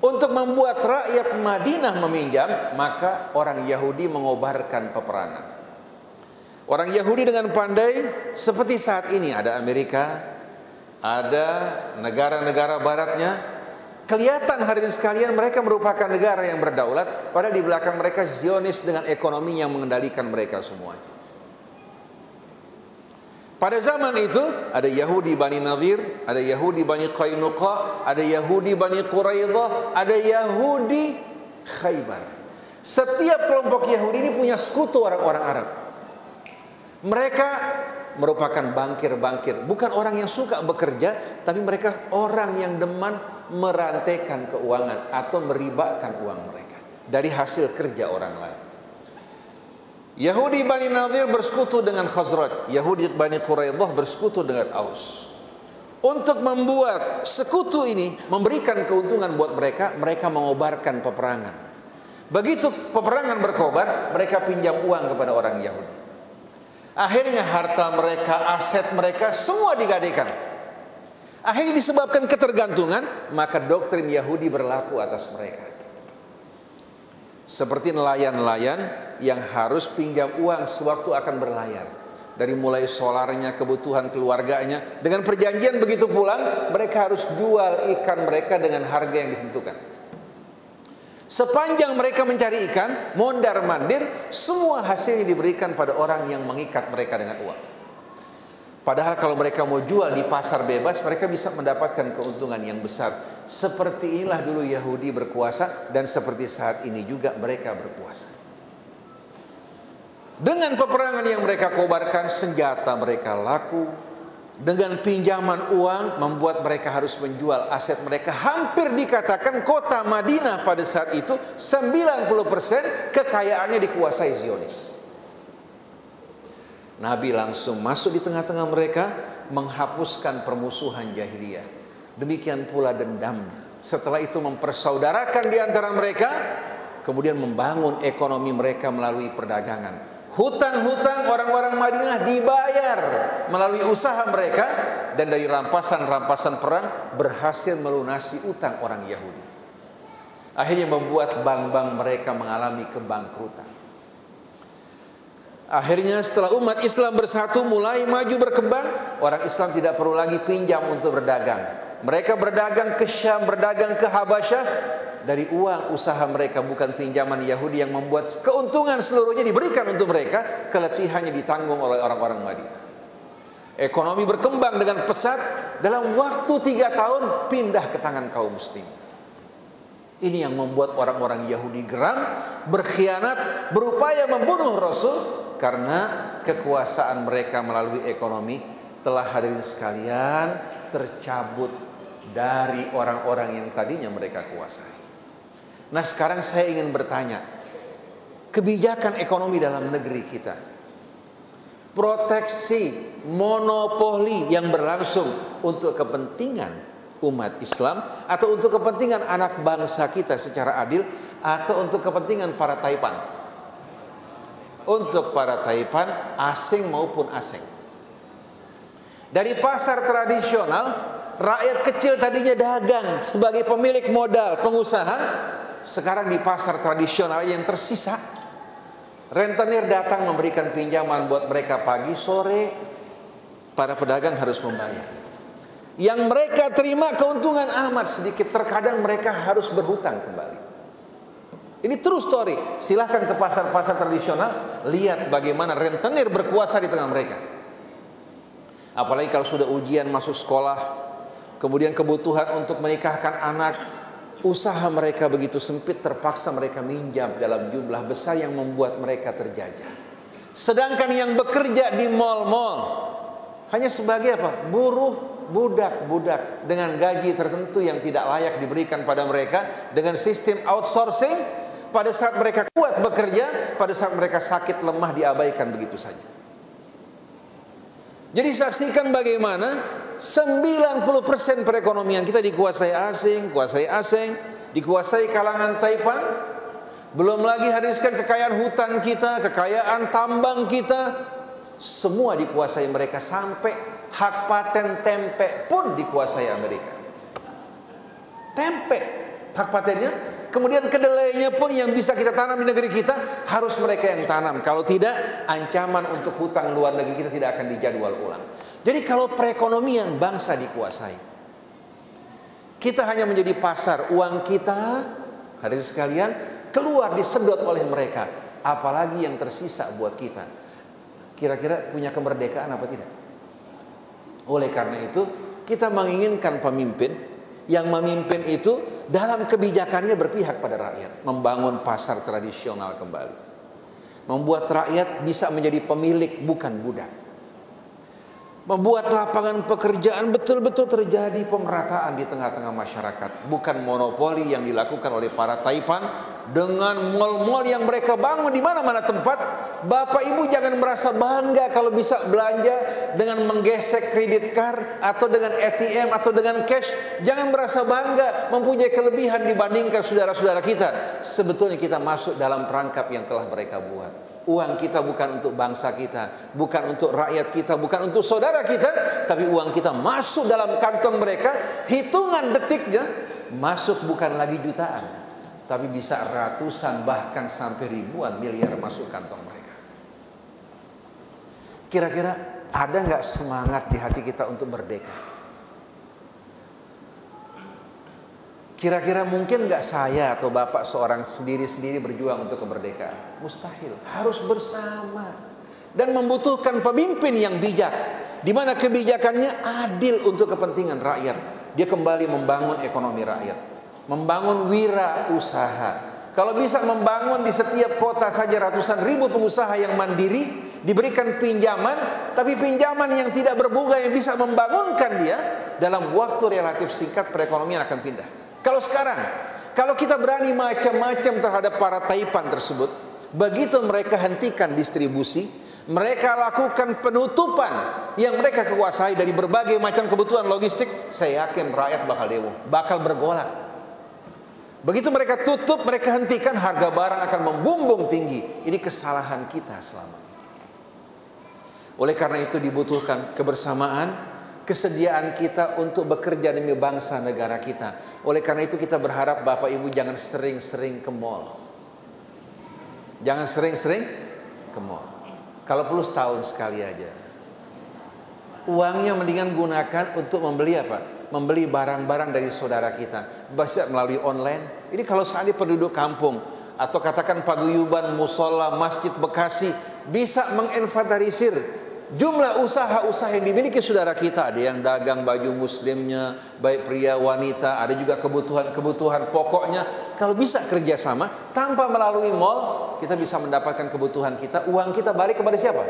Untuk membuat rakyat Madinah meminjam, maka orang Yahudi mengobarkan peperangan. Orang Yahudi dengan pandai seperti saat ini ada Amerika, ada negara-negara baratnya. Kelihatan hari ini sekalian mereka merupakan negara yang berdaulat, padahal di belakang mereka Zionis dengan ekonomi yang mengendalikan mereka semuanya. Pada zaman itu ada Yahudi Bani Nadir, ada Yahudi Bani Qainuqa, ada Yahudi Bani Quraidah, ada Yahudi Khaybar. Setiap kelompok Yahudi ini punya sekutu orang-orang Arab. Mereka merupakan bangkir-bangkir, bukan orang yang suka bekerja, tapi mereka orang yang deman merantaikan keuangan atau meribakan uang mereka dari hasil kerja orang lain. Yahudi Bani Nadir bersekutu dengan Khazraj, Yahudi Bani Quraidah bersekutu dengan Aus. Untuk membuat sekutu ini memberikan keuntungan buat mereka, mereka mengobarkan peperangan. Begitu peperangan berkobar, mereka pinjam uang kepada orang Yahudi. Akhirnya harta mereka, aset mereka semua digadaikan. Akhirnya disebabkan ketergantungan, maka doktrin Yahudi berlaku atas mereka. Seperti nelayan-nelayan yang harus pinjam uang sewaktu akan berlayar. Dari mulai solarnya, kebutuhan keluarganya. Dengan perjanjian begitu pulang, mereka harus jual ikan mereka dengan harga yang ditentukan. Sepanjang mereka mencari ikan, mondar mandir, semua hasilnya diberikan pada orang yang mengikat mereka dengan uang. Padahal kalau mereka mau jual di pasar bebas, mereka bisa mendapatkan keuntungan yang besar. Seperti inilah dulu Yahudi berkuasa dan seperti saat ini juga mereka berkuasa. Dengan peperangan yang mereka kobarkan, senjata mereka laku. Dengan pinjaman uang membuat mereka harus menjual aset mereka. Hampir dikatakan kota Madinah pada saat itu 90% kekayaannya dikuasai Zionis. Nabi langsung masuk di tengah-tengah mereka menghapuskan permusuhan jahiliyah. Demikian pula dendamnya. Setelah itu mempersaudarakan di antara mereka, kemudian membangun ekonomi mereka melalui perdagangan. Hutang-hutang orang-orang Madinah dibayar melalui usaha mereka dan dari rampasan-rampasan perang berhasil melunasi utang orang Yahudi. Akhirnya membuat bank-bank mereka mengalami kebangkrutan. Akhirnya setelah umat Islam bersatu mulai maju berkembang, orang Islam tidak perlu lagi pinjam untuk berdagang. Mereka berdagang ke Syam, berdagang ke Habasyah dari uang usaha mereka bukan pinjaman Yahudi yang membuat keuntungan seluruhnya diberikan untuk mereka, keletihannya ditanggung oleh orang-orang Madinah. Ekonomi berkembang dengan pesat dalam waktu tiga tahun pindah ke tangan kaum muslim. Ini yang membuat orang-orang Yahudi geram, berkhianat, berupaya membunuh Rasul karena kekuasaan mereka melalui ekonomi telah hadirin sekalian tercabut dari orang-orang yang tadinya mereka kuasai. Nah sekarang saya ingin bertanya, kebijakan ekonomi dalam negeri kita, proteksi monopoli yang berlangsung untuk kepentingan umat Islam atau untuk kepentingan anak bangsa kita secara adil atau untuk kepentingan para taipan untuk para taipan asing maupun asing. Dari pasar tradisional, rakyat kecil tadinya dagang sebagai pemilik modal, pengusaha, sekarang di pasar tradisional yang tersisa, rentenir datang memberikan pinjaman buat mereka pagi, sore, para pedagang harus membayar. Yang mereka terima keuntungan amat sedikit, terkadang mereka harus berhutang kembali. Ini true story. Silahkan ke pasar-pasar tradisional, lihat bagaimana rentenir berkuasa di tengah mereka. Apalagi kalau sudah ujian masuk sekolah, kemudian kebutuhan untuk menikahkan anak, usaha mereka begitu sempit terpaksa mereka minjam dalam jumlah besar yang membuat mereka terjajah. Sedangkan yang bekerja di mal-mal hanya sebagai apa? Buruh budak-budak dengan gaji tertentu yang tidak layak diberikan pada mereka dengan sistem outsourcing pada saat mereka kuat bekerja, pada saat mereka sakit lemah diabaikan begitu saja. Jadi saksikan bagaimana 90% perekonomian kita dikuasai asing, kuasai asing, dikuasai kalangan Taipan. Belum lagi hariskan kekayaan hutan kita, kekayaan tambang kita, semua dikuasai mereka sampai hak paten tempe pun dikuasai Amerika. Tempe hak patennya Kemudian kedelainya pun yang bisa kita tanam di negeri kita harus mereka yang tanam. Kalau tidak, ancaman untuk hutang luar negeri kita tidak akan dijadwal ulang. Jadi kalau perekonomian bangsa dikuasai, kita hanya menjadi pasar uang kita, hari sekalian, keluar disedot oleh mereka. Apalagi yang tersisa buat kita. Kira-kira punya kemerdekaan apa tidak? Oleh karena itu, kita menginginkan pemimpin yang memimpin itu dalam kebijakannya berpihak pada rakyat, membangun pasar tradisional kembali. Membuat rakyat bisa menjadi pemilik bukan budak. Membuat lapangan pekerjaan betul-betul terjadi pemerataan di tengah-tengah masyarakat, bukan monopoli yang dilakukan oleh para taipan dengan mal-mal yang mereka bangun di mana-mana tempat, Bapak Ibu jangan merasa bangga kalau bisa belanja dengan menggesek kredit card atau dengan ATM atau dengan cash. Jangan merasa bangga mempunyai kelebihan dibandingkan saudara-saudara kita. Sebetulnya kita masuk dalam perangkap yang telah mereka buat. Uang kita bukan untuk bangsa kita, bukan untuk rakyat kita, bukan untuk saudara kita, tapi uang kita masuk dalam kantong mereka, hitungan detiknya masuk bukan lagi jutaan, tapi bisa ratusan bahkan sampai ribuan miliar masuk kantong mereka. Kira-kira ada nggak semangat di hati kita untuk merdeka? Kira-kira mungkin nggak saya atau bapak seorang sendiri-sendiri berjuang untuk kemerdekaan? Mustahil, harus bersama dan membutuhkan pemimpin yang bijak, di mana kebijakannya adil untuk kepentingan rakyat. Dia kembali membangun ekonomi rakyat membangun wira usaha. Kalau bisa membangun di setiap kota saja ratusan ribu pengusaha yang mandiri diberikan pinjaman, tapi pinjaman yang tidak berbunga yang bisa membangunkan dia dalam waktu relatif singkat perekonomian akan pindah. Kalau sekarang, kalau kita berani macam-macam terhadap para taipan tersebut, begitu mereka hentikan distribusi, mereka lakukan penutupan yang mereka kuasai dari berbagai macam kebutuhan logistik, saya yakin rakyat bakal dewo, bakal bergolak. Begitu mereka tutup, mereka hentikan, harga barang akan membumbung tinggi. Ini kesalahan kita selama ini. Oleh karena itu dibutuhkan kebersamaan, kesediaan kita untuk bekerja demi bangsa negara kita. Oleh karena itu kita berharap Bapak Ibu jangan sering-sering ke mall. Jangan sering-sering ke mall. Kalau perlu setahun sekali aja. Uangnya mendingan gunakan untuk membeli apa? membeli barang-barang dari saudara kita bisa melalui online ini kalau seandainya penduduk kampung atau katakan paguyuban musola masjid Bekasi bisa menginventarisir jumlah usaha-usaha yang dimiliki saudara kita ada yang dagang baju muslimnya baik pria wanita ada juga kebutuhan-kebutuhan pokoknya. Kalau bisa kerjasama tanpa melalui mall kita bisa mendapatkan kebutuhan kita. Uang kita balik kepada siapa?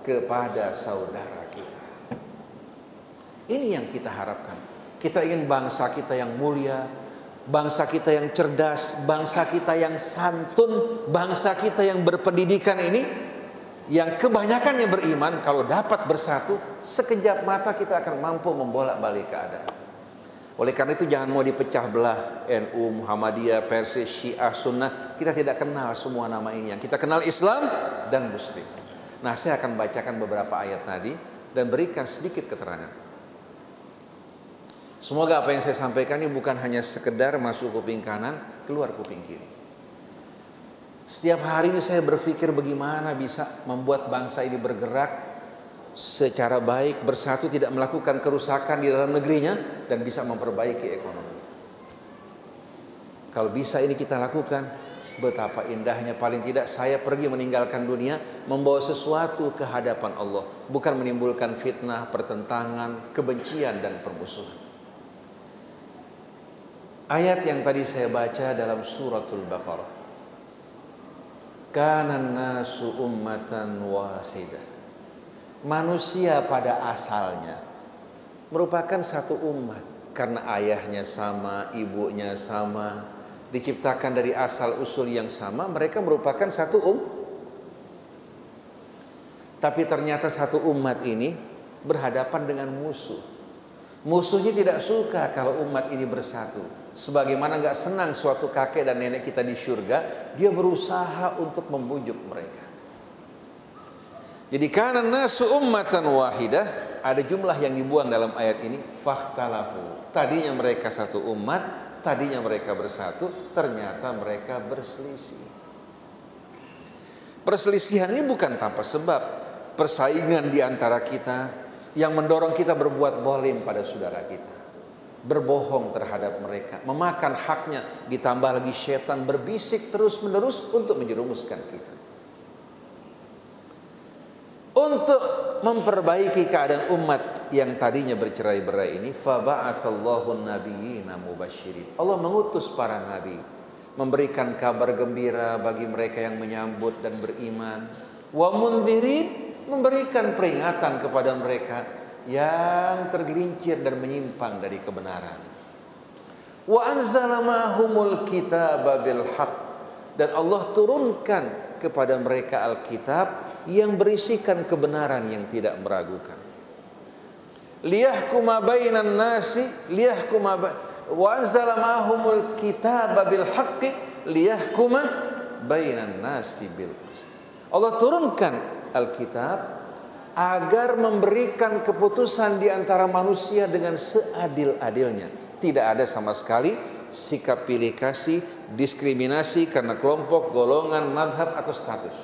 Kepada saudara ini yang kita harapkan. Kita ingin bangsa kita yang mulia, bangsa kita yang cerdas, bangsa kita yang santun, bangsa kita yang berpendidikan ini yang kebanyakan yang beriman kalau dapat bersatu sekejap mata kita akan mampu membolak-balik keadaan. Oleh karena itu jangan mau dipecah belah NU, Muhammadiyah, Persis, Syiah, Sunnah. Kita tidak kenal semua nama ini. Yang kita kenal Islam dan Muslim. Nah saya akan bacakan beberapa ayat tadi dan berikan sedikit keterangan. Semoga apa yang saya sampaikan ini bukan hanya sekedar masuk kuping kanan, keluar kuping kiri. Setiap hari ini saya berpikir bagaimana bisa membuat bangsa ini bergerak secara baik, bersatu, tidak melakukan kerusakan di dalam negerinya dan bisa memperbaiki ekonomi. Kalau bisa ini kita lakukan, betapa indahnya paling tidak saya pergi meninggalkan dunia membawa sesuatu ke hadapan Allah, bukan menimbulkan fitnah, pertentangan, kebencian dan permusuhan. Ayat yang tadi saya baca dalam suratul Baqarah. Kanan nasu ummatan wahidah. Manusia pada asalnya merupakan satu umat karena ayahnya sama, ibunya sama, diciptakan dari asal usul yang sama, mereka merupakan satu um. Tapi ternyata satu umat ini berhadapan dengan musuh. Musuhnya tidak suka kalau umat ini bersatu. Sebagaimana nggak senang suatu kakek dan nenek kita di surga, dia berusaha untuk membujuk mereka. Jadi karena nasu ummatan wahidah, ada jumlah yang dibuang dalam ayat ini, fakhtalafu. Tadinya mereka satu umat, tadinya mereka bersatu, ternyata mereka berselisih. Perselisihan ini bukan tanpa sebab. Persaingan di antara kita yang mendorong kita berbuat bolim pada saudara kita. Berbohong terhadap mereka, memakan haknya, ditambah lagi setan berbisik terus-menerus untuk menjerumuskan kita. Untuk memperbaiki keadaan umat yang tadinya bercerai-berai ini, faba'atsallahu nabiyyina mubasyirin. Allah mengutus para nabi memberikan kabar gembira bagi mereka yang menyambut dan beriman, wa mundhirin memberikan peringatan kepada mereka yang tergelincir dan menyimpang dari kebenaran. Wa anzala ma'humul kitaba bil haq dan Allah turunkan kepada mereka Alkitab yang berisikan kebenaran yang tidak meragukan. Liyahkuma bainan nasi liyahkuma wa anzala ma'humul kitaba bil haqqi liyahkuma bainan nasi bil Allah turunkan Alkitab agar memberikan keputusan di antara manusia dengan seadil-adilnya. Tidak ada sama sekali sikap pilih kasih, diskriminasi karena kelompok, golongan, madhab atau status.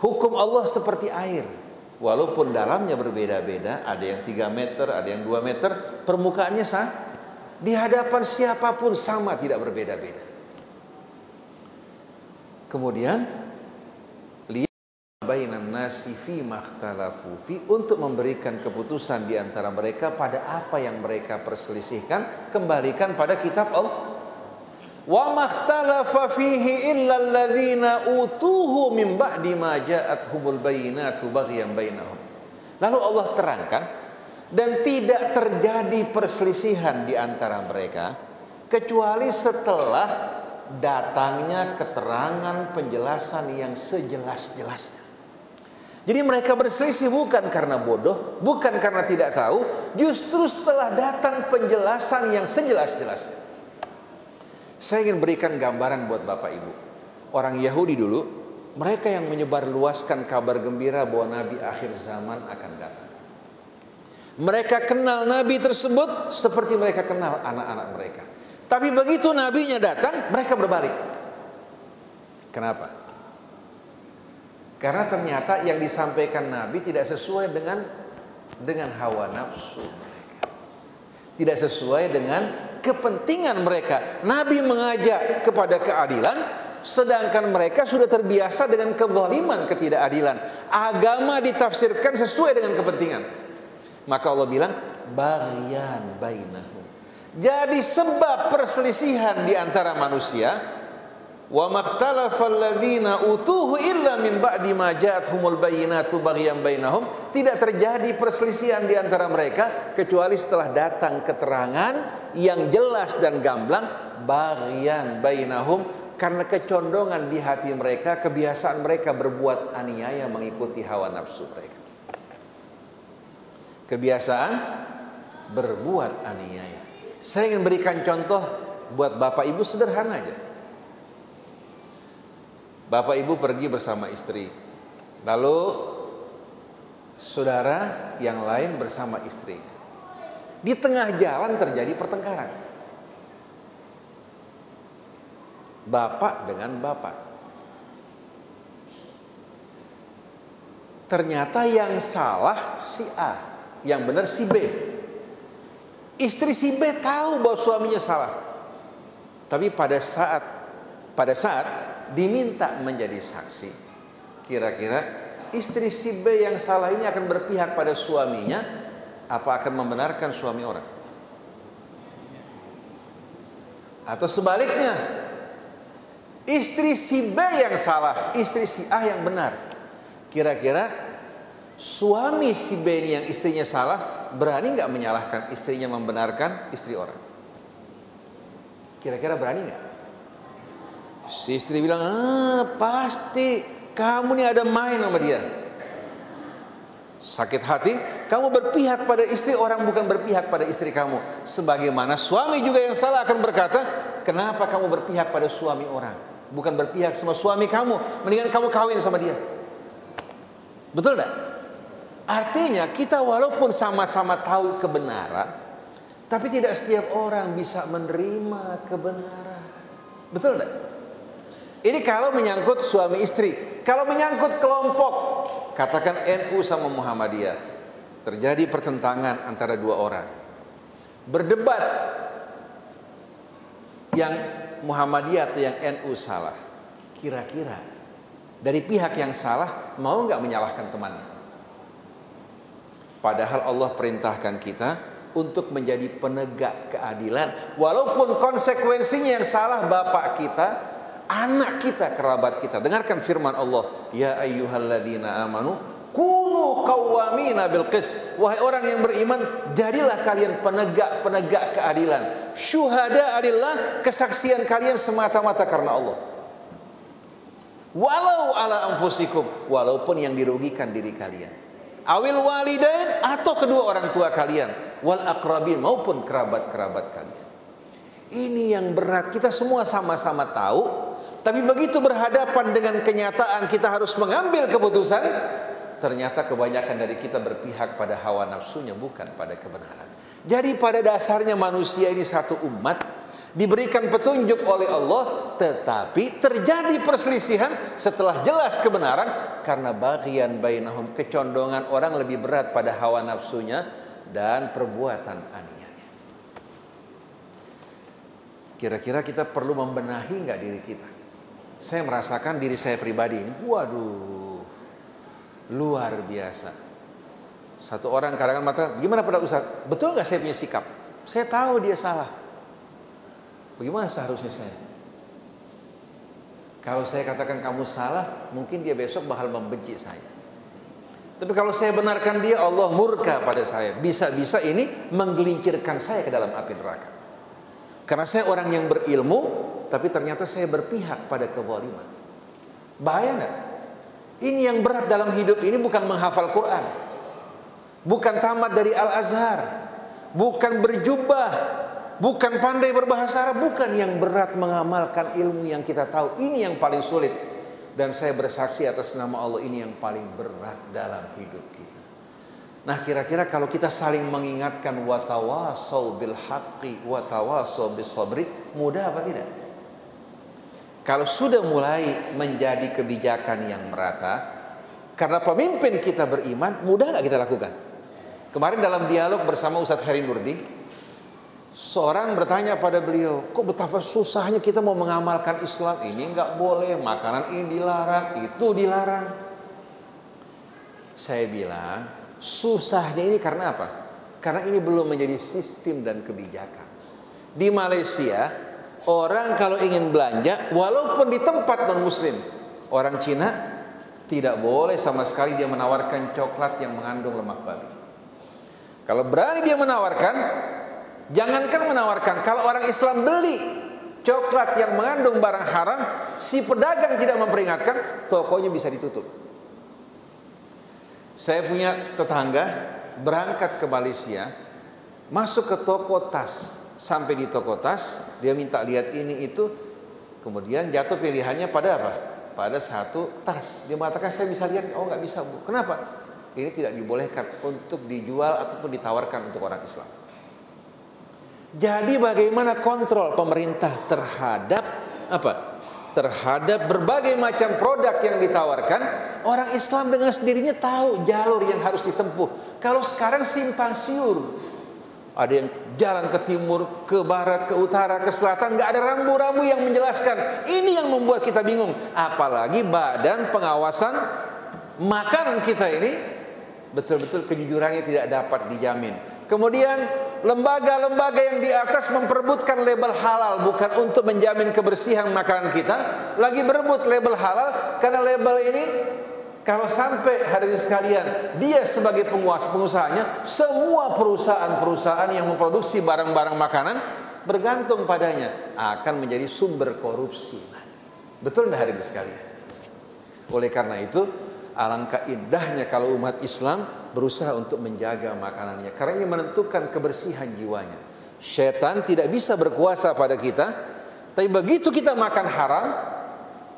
Hukum Allah seperti air. Walaupun dalamnya berbeda-beda, ada yang 3 meter, ada yang 2 meter, permukaannya sama. Di hadapan siapa pun sama tidak berbeda-beda. Kemudian bainan nasi fi makhtalafu fi untuk memberikan keputusan di antara mereka pada apa yang mereka perselisihkan kembalikan pada kitab Allah. Wa makhtalafa fihi illa alladhina utuhu min ba'di ma ja'atuhumul bayinatu baghyan bainahum. Lalu Allah terangkan dan tidak terjadi perselisihan di antara mereka kecuali setelah datangnya keterangan penjelasan yang sejelas-jelasnya jadi mereka berselisih bukan karena bodoh, bukan karena tidak tahu, justru setelah datang penjelasan yang sejelas-jelasnya. Saya ingin berikan gambaran buat Bapak Ibu. Orang Yahudi dulu, mereka yang menyebar luaskan kabar gembira bahwa Nabi akhir zaman akan datang. Mereka kenal Nabi tersebut seperti mereka kenal anak-anak mereka. Tapi begitu Nabinya datang, mereka berbalik. Kenapa? Karena ternyata yang disampaikan Nabi tidak sesuai dengan dengan hawa nafsu mereka. Tidak sesuai dengan kepentingan mereka. Nabi mengajak kepada keadilan sedangkan mereka sudah terbiasa dengan kezaliman ketidakadilan. Agama ditafsirkan sesuai dengan kepentingan. Maka Allah bilang bagian bainahum. Jadi sebab perselisihan di antara manusia Wa makhtalafa alladhina utuhu illa min ba'di ma ja'atuhumul bayyinatu baghyan bainahum. Tidak terjadi perselisihan di antara mereka kecuali setelah datang keterangan yang jelas dan gamblang baghyan bainahum karena kecondongan di hati mereka, kebiasaan mereka berbuat aniaya mengikuti hawa nafsu mereka. Kebiasaan berbuat aniaya. Saya ingin berikan contoh buat Bapak Ibu sederhana aja. Bapak ibu pergi bersama istri. Lalu saudara yang lain bersama istri. Di tengah jalan terjadi pertengkaran. Bapak dengan bapak. Ternyata yang salah si A, yang benar si B. Istri si B tahu bahwa suaminya salah. Tapi pada saat pada saat diminta menjadi saksi. Kira-kira istri si B yang salah ini akan berpihak pada suaminya apa akan membenarkan suami orang? Atau sebaliknya, istri si B yang salah, istri si A yang benar. Kira-kira Suami si B ini yang istrinya salah, berani nggak menyalahkan istrinya membenarkan istri orang? Kira-kira berani nggak? Si istri bilang, ah, pasti kamu nih ada main sama dia. Sakit hati, kamu berpihak pada istri orang bukan berpihak pada istri kamu. Sebagaimana suami juga yang salah akan berkata, kenapa kamu berpihak pada suami orang? Bukan berpihak sama suami kamu, mendingan kamu kawin sama dia. Betul tidak? Artinya kita walaupun sama-sama tahu kebenaran, tapi tidak setiap orang bisa menerima kebenaran. Betul tidak? Ini kalau menyangkut suami istri. Kalau menyangkut kelompok, katakan NU sama Muhammadiyah. Terjadi pertentangan antara dua orang. Berdebat yang Muhammadiyah atau yang NU salah. Kira-kira dari pihak yang salah mau nggak menyalahkan temannya? Padahal Allah perintahkan kita untuk menjadi penegak keadilan. Walaupun konsekuensinya yang salah bapak kita, anak kita, kerabat kita. Dengarkan firman Allah, ya ayyuhalladzina amanu kunu qawwamina bil qist. Wahai orang yang beriman, jadilah kalian penegak-penegak keadilan. Syuhada adillah, kesaksian kalian semata-mata karena Allah. Walau ala anfusikum, walaupun yang dirugikan diri kalian. Awil walidain atau kedua orang tua kalian, wal akrabin maupun kerabat-kerabat kalian. Ini yang berat, kita semua sama-sama tahu tapi begitu berhadapan dengan kenyataan kita harus mengambil keputusan, ternyata kebanyakan dari kita berpihak pada hawa nafsunya bukan pada kebenaran. Jadi pada dasarnya manusia ini satu umat diberikan petunjuk oleh Allah tetapi terjadi perselisihan setelah jelas kebenaran karena bagian bainahum kecondongan orang lebih berat pada hawa nafsunya dan perbuatan aniaya. Kira-kira kita perlu membenahi nggak diri kita? Saya merasakan diri saya pribadi ini, waduh, luar biasa. Satu orang kadang-kadang mengatakan, gimana pada Ustaz? Betul nggak saya punya sikap? Saya tahu dia salah. Bagaimana seharusnya saya? Kalau saya katakan kamu salah, mungkin dia besok bakal membenci saya. Tapi kalau saya benarkan dia, Allah murka pada saya. Bisa-bisa ini menggelincirkan saya ke dalam api neraka. Karena saya orang yang berilmu, tapi ternyata saya berpihak pada kezaliman. Bahaya enggak? Ini yang berat dalam hidup ini bukan menghafal Quran. Bukan tamat dari Al-Azhar. Bukan berjubah. Bukan pandai berbahasa Arab. Bukan yang berat mengamalkan ilmu yang kita tahu. Ini yang paling sulit. Dan saya bersaksi atas nama Allah ini yang paling berat dalam hidup kita. Nah kira-kira kalau kita saling mengingatkan watawasau bil haqqi watawasau bis sabri mudah apa tidak? Kalau sudah mulai menjadi kebijakan yang merata, karena pemimpin kita beriman, mudah nggak kita lakukan? Kemarin dalam dialog bersama Ustadz Heri Nurdi, seorang bertanya pada beliau, kok betapa susahnya kita mau mengamalkan Islam ini nggak boleh, makanan ini dilarang, itu dilarang. Saya bilang, susahnya ini karena apa? Karena ini belum menjadi sistem dan kebijakan. Di Malaysia, Orang kalau ingin belanja walaupun di tempat non muslim, orang Cina tidak boleh sama sekali dia menawarkan coklat yang mengandung lemak babi. Kalau berani dia menawarkan, jangankan menawarkan, kalau orang Islam beli coklat yang mengandung barang haram, si pedagang tidak memperingatkan, tokonya bisa ditutup. Saya punya tetangga berangkat ke Malaysia, masuk ke toko tas, sampai di toko tas, dia minta lihat ini itu, kemudian jatuh pilihannya pada apa? Pada satu tas. Dia mengatakan saya bisa lihat, oh nggak bisa bu. Kenapa? Ini tidak dibolehkan untuk dijual ataupun ditawarkan untuk orang Islam. Jadi bagaimana kontrol pemerintah terhadap apa? Terhadap berbagai macam produk yang ditawarkan, orang Islam dengan sendirinya tahu jalur yang harus ditempuh. Kalau sekarang simpang siur, ada yang jalan ke timur, ke barat, ke utara, ke selatan, nggak ada rambu-rambu yang menjelaskan. Ini yang membuat kita bingung. Apalagi badan pengawasan makanan kita ini betul-betul kejujurannya tidak dapat dijamin. Kemudian lembaga-lembaga yang di atas memperebutkan label halal bukan untuk menjamin kebersihan makanan kita, lagi berebut label halal karena label ini Kalau sampai hari ini sekalian dia sebagai penguasa pengusahanya, semua perusahaan-perusahaan yang memproduksi barang-barang makanan bergantung padanya akan menjadi sumber korupsi. Betul tidak hari ini sekalian? Oleh karena itu, alangkah indahnya kalau umat Islam berusaha untuk menjaga makanannya. Karena ini menentukan kebersihan jiwanya. Setan tidak bisa berkuasa pada kita, tapi begitu kita makan haram,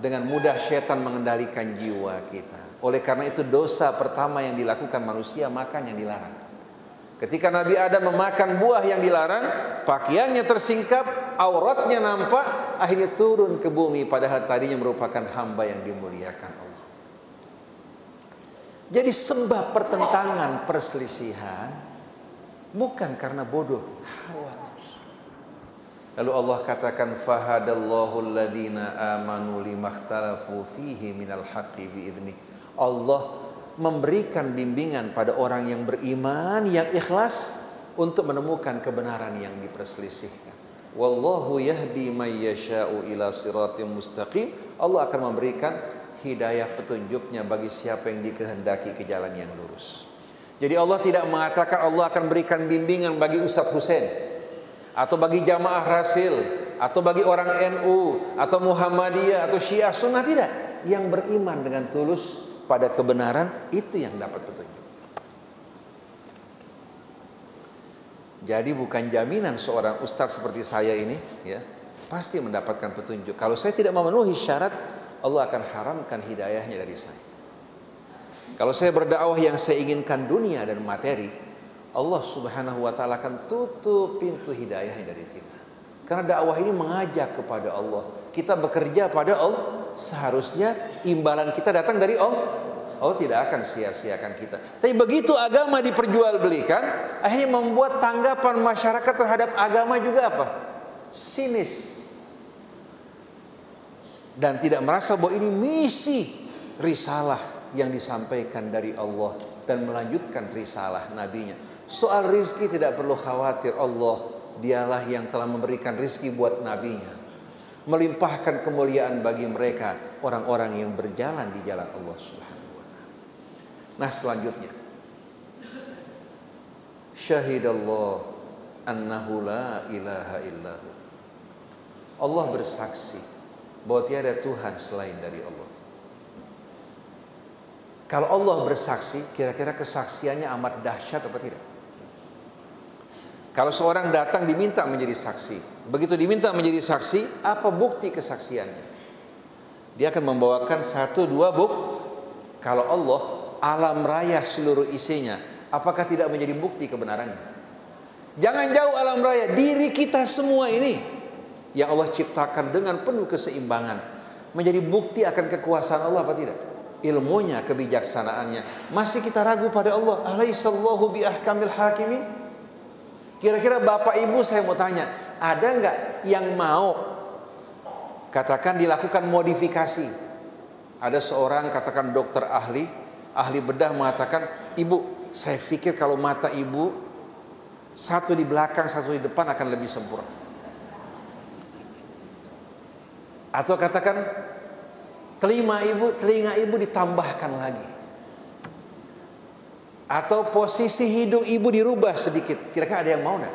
dengan mudah setan mengendalikan jiwa kita. Oleh karena itu dosa pertama yang dilakukan manusia makan yang dilarang. Ketika Nabi Adam memakan buah yang dilarang, pakaiannya tersingkap, auratnya nampak, akhirnya turun ke bumi padahal tadinya merupakan hamba yang dimuliakan Allah. Jadi sebab pertentangan perselisihan bukan karena bodoh, hawa Lalu Allah katakan fahadallahu alladhina amanu limakhtalafu fihi minal haqqi biidnih. Allah memberikan bimbingan pada orang yang beriman yang ikhlas untuk menemukan kebenaran yang diperselisihkan. Wallahu yahdi may yasha'u ila siratim mustaqim. Allah akan memberikan hidayah petunjuknya bagi siapa yang dikehendaki ke jalan yang lurus. Jadi Allah tidak mengatakan Allah akan berikan bimbingan bagi Ustadz Hussein atau bagi jamaah rasil atau bagi orang NU atau Muhammadiyah atau Syiah Sunnah tidak yang beriman dengan tulus pada kebenaran itu yang dapat petunjuk jadi bukan jaminan seorang ustadz seperti saya ini ya pasti mendapatkan petunjuk kalau saya tidak memenuhi syarat Allah akan haramkan hidayahnya dari saya kalau saya berdakwah yang saya inginkan dunia dan materi Allah Subhanahu wa taala akan tutup pintu hidayah dari kita. Karena dakwah ini mengajak kepada Allah. Kita bekerja pada Allah, seharusnya imbalan kita datang dari Allah. Allah tidak akan sia-siakan kita. Tapi begitu agama diperjualbelikan, akhirnya membuat tanggapan masyarakat terhadap agama juga apa? Sinis. Dan tidak merasa bahwa ini misi risalah yang disampaikan dari Allah dan melanjutkan risalah nabinya. Soal rizki tidak perlu khawatir Allah dialah yang telah memberikan rizki buat nabinya. Melimpahkan kemuliaan bagi mereka orang-orang yang berjalan di jalan Allah Subhanahu wa taala. Nah, selanjutnya. Syahidallah annahu la ilaha illahu. Allah bersaksi bahwa tiada Tuhan selain dari Allah. Kalau Allah bersaksi, kira-kira kesaksiannya amat dahsyat apa tidak? Kalau seorang datang diminta menjadi saksi, begitu diminta menjadi saksi, apa bukti kesaksiannya? Dia akan membawakan satu dua buk. Kalau Allah alam raya seluruh isinya, apakah tidak menjadi bukti kebenarannya? Jangan jauh alam raya, diri kita semua ini yang Allah ciptakan dengan penuh keseimbangan menjadi bukti akan kekuasaan Allah apa tidak? Ilmunya, kebijaksanaannya. Masih kita ragu pada Allah. Alaihissallahu bi ahkamil hakimin? Kira-kira Bapak Ibu saya mau tanya, ada nggak yang mau katakan dilakukan modifikasi? Ada seorang katakan dokter ahli, ahli bedah mengatakan, Ibu, saya pikir kalau mata Ibu satu di belakang, satu di depan akan lebih sempurna. Atau katakan telinga ibu, telinga ibu ditambahkan lagi atau posisi hidung ibu dirubah sedikit. Kira-kira ada yang mau enggak?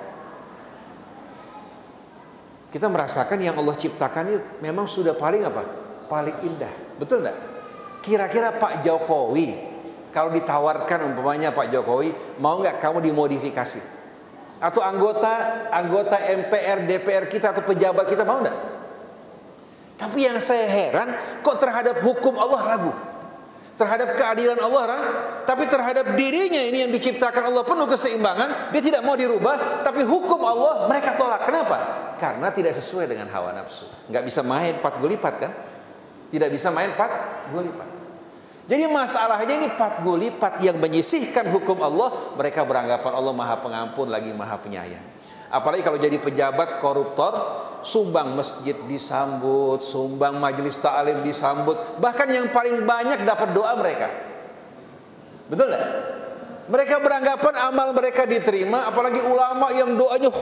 Kita merasakan yang Allah ciptakan ini memang sudah paling apa? Paling indah. Betul enggak? Kira-kira Pak Jokowi kalau ditawarkan umpamanya Pak Jokowi mau nggak kamu dimodifikasi? Atau anggota anggota MPR, DPR kita atau pejabat kita mau enggak? Tapi yang saya heran kok terhadap hukum Allah ragu terhadap keadilan Allah tapi terhadap dirinya ini yang diciptakan Allah penuh keseimbangan dia tidak mau dirubah tapi hukum Allah mereka tolak. Kenapa? Karena tidak sesuai dengan hawa nafsu. Nggak bisa main empat gulipat kan? Tidak bisa main empat gulipat. Jadi masalahnya ini empat gulipat yang menyisihkan hukum Allah mereka beranggapan Allah maha pengampun lagi maha penyayang. Apalagi kalau jadi pejabat koruptor sumbang masjid disambut, sumbang majelis ta'lim disambut, bahkan yang paling banyak dapat doa mereka. Betul tidak? Mereka beranggapan amal mereka diterima, apalagi ulama yang doanya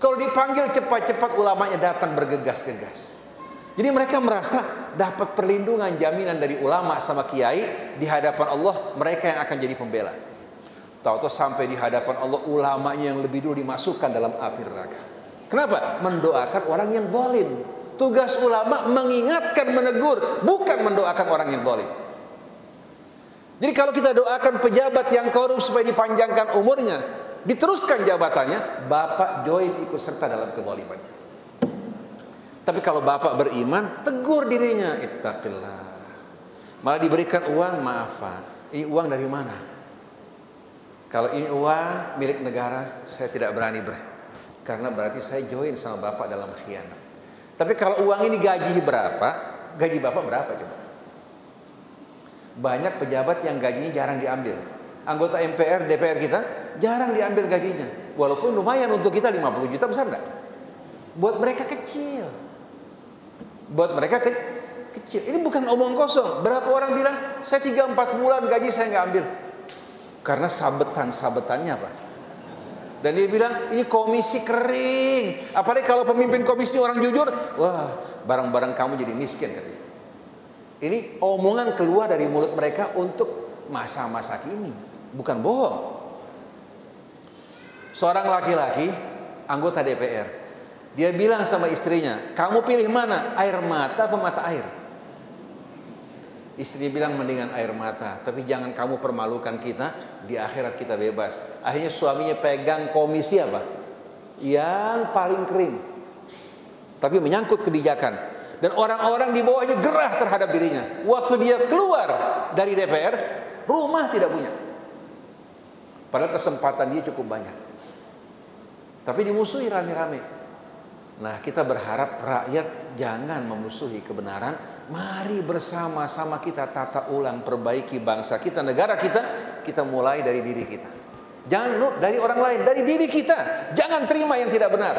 kalau dipanggil cepat-cepat ulamanya datang bergegas-gegas. Jadi mereka merasa dapat perlindungan jaminan dari ulama sama kiai di hadapan Allah mereka yang akan jadi pembela. Tahu-tahu sampai di hadapan Allah ulamanya yang lebih dulu dimasukkan dalam api neraka. Kenapa? Mendoakan orang yang zalim. Tugas ulama mengingatkan, menegur, bukan mendoakan orang yang zalim. Jadi kalau kita doakan pejabat yang korup supaya dipanjangkan umurnya, diteruskan jabatannya, bapak join ikut serta dalam kezalimannya. Tapi kalau bapak beriman, tegur dirinya, ittaqillah. Malah diberikan uang, maaf. Ini uang dari mana? Kalau ini uang milik negara, saya tidak berani ber. Karena berarti saya join sama bapak dalam khianat. Tapi kalau uang ini gaji berapa? Gaji bapak berapa coba? Banyak pejabat yang gajinya jarang diambil. Anggota MPR, DPR kita jarang diambil gajinya. Walaupun lumayan untuk kita 50 juta besar enggak? Buat mereka kecil. Buat mereka ke kecil. Ini bukan omong kosong. Berapa orang bilang, saya 3-4 bulan gaji saya nggak ambil. Karena sabetan-sabetannya apa? Dan dia bilang, ini komisi kering. Apalagi kalau pemimpin komisi orang jujur, wah barang-barang kamu jadi miskin katanya. Ini omongan keluar dari mulut mereka untuk masa-masa kini, bukan bohong. Seorang laki-laki anggota DPR, dia bilang sama istrinya, kamu pilih mana, air mata atau mata air? Istri bilang mendingan air mata, tapi jangan kamu permalukan kita, di akhirat kita bebas. Akhirnya suaminya pegang komisi apa? Yang paling kering. Tapi menyangkut kebijakan dan orang-orang di bawahnya gerah terhadap dirinya. Waktu dia keluar dari DPR, rumah tidak punya. Padahal kesempatan dia cukup banyak. Tapi dimusuhi rame-rame. Nah, kita berharap rakyat jangan memusuhi kebenaran. Mari bersama-sama kita tata ulang, perbaiki bangsa kita, negara kita. Kita mulai dari diri kita. Jangan dari orang lain, dari diri kita. Jangan terima yang tidak benar.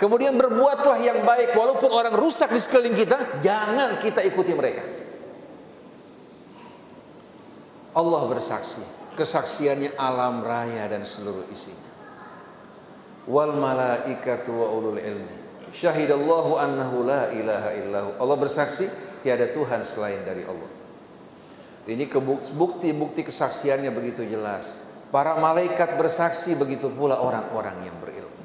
Kemudian berbuatlah yang baik walaupun orang rusak di sekeliling kita, jangan kita ikuti mereka. Allah bersaksi, kesaksiannya alam raya dan seluruh isinya. Wal malaikatu wa ulul ilmi. Syahidallahu annahu la ilaha illahu. Allah bersaksi tiada Tuhan selain dari Allah. Ini bukti-bukti kesaksiannya begitu jelas. Para malaikat bersaksi begitu pula orang-orang yang berilmu.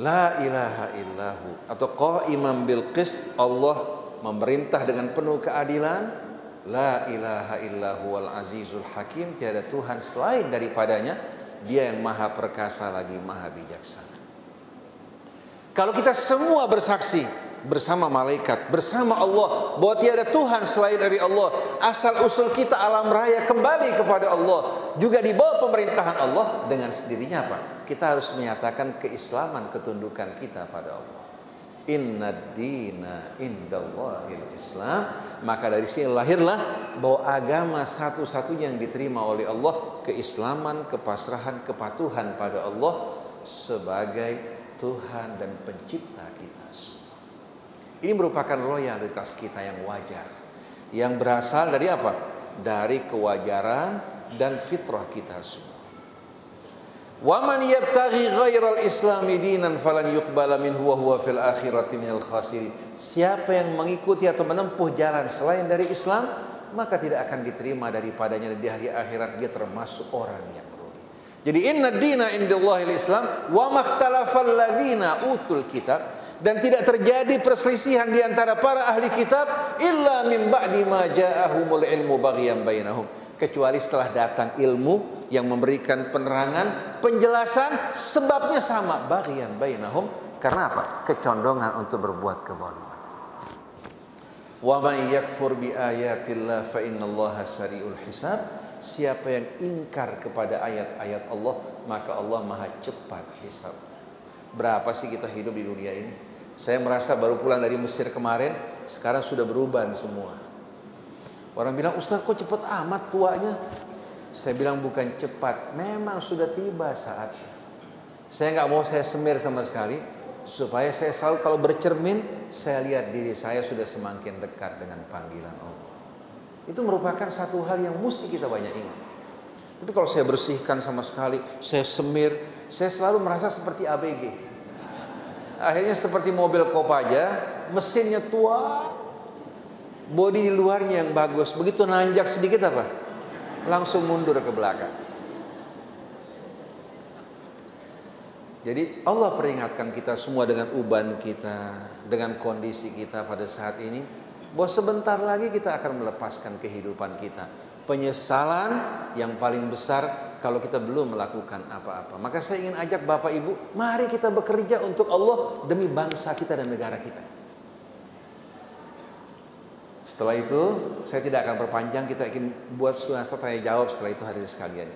La ilaha illahu atau qaiman bil qist Allah memerintah dengan penuh keadilan La ilaha illahu wal azizul hakim tiada Tuhan selain daripadanya dia yang maha perkasa lagi maha bijaksana Kalau kita semua bersaksi bersama malaikat, bersama Allah bahwa tiada Tuhan selain dari Allah. Asal usul kita alam raya kembali kepada Allah, juga di bawah pemerintahan Allah dengan sendirinya apa? Kita harus menyatakan keislaman ketundukan kita pada Allah. Inna dina indallahil Islam Maka dari sini lahirlah bahwa agama satu-satunya yang diterima oleh Allah Keislaman, kepasrahan, kepatuhan pada Allah Sebagai Tuhan dan pencipta ini merupakan loyalitas kita yang wajar. Yang berasal dari apa? Dari kewajaran dan fitrah kita semua. Wa man yabtaghi ghairal islami dinan falan yuqbala minhu wa huwa fil akhirati minal khasirin. Siapa yang mengikuti atau menempuh jalan selain dari Islam, maka tidak akan diterima daripadanya di hari akhirat dia termasuk orang yang merugi. Jadi inna dina indallahil Islam wa makhtalafal ladzina utul kitab dan tidak terjadi perselisihan di antara para ahli kitab illa min ba'di ma ja'ahumul ilmu baghyan bainahum. Kecuali setelah datang ilmu yang memberikan penerangan penjelasan sebabnya sama baghyan bainahum. Karena apa? Kecondongan untuk berbuat kezaliman. Wa man yakfur bi ayatillah fa innallaha sariul hisab. Siapa yang ingkar kepada ayat-ayat Allah maka Allah maha cepat hisab Berapa sih kita hidup di dunia ini? Saya merasa baru pulang dari Mesir kemarin, sekarang sudah berubah semua. Orang bilang, Ustaz kok cepat amat tuanya? Saya bilang bukan cepat, memang sudah tiba saatnya. Saya nggak mau saya semir sama sekali, supaya saya selalu kalau bercermin, saya lihat diri saya sudah semakin dekat dengan panggilan Allah. Itu merupakan satu hal yang mesti kita banyak ingat. Tapi kalau saya bersihkan sama sekali, saya semir, saya selalu merasa seperti ABG. Akhirnya seperti mobil Kopaja, mesinnya tua, bodi di luarnya yang bagus. Begitu nanjak sedikit apa? Langsung mundur ke belakang. Jadi Allah peringatkan kita semua dengan uban kita, dengan kondisi kita pada saat ini, bahwa sebentar lagi kita akan melepaskan kehidupan kita. Penyesalan yang paling besar kalau kita belum melakukan apa-apa. Maka saya ingin ajak Bapak Ibu, mari kita bekerja untuk Allah demi bangsa kita dan negara kita. Setelah itu, saya tidak akan perpanjang, kita ingin buat suara tanya jawab setelah itu hari sekalian.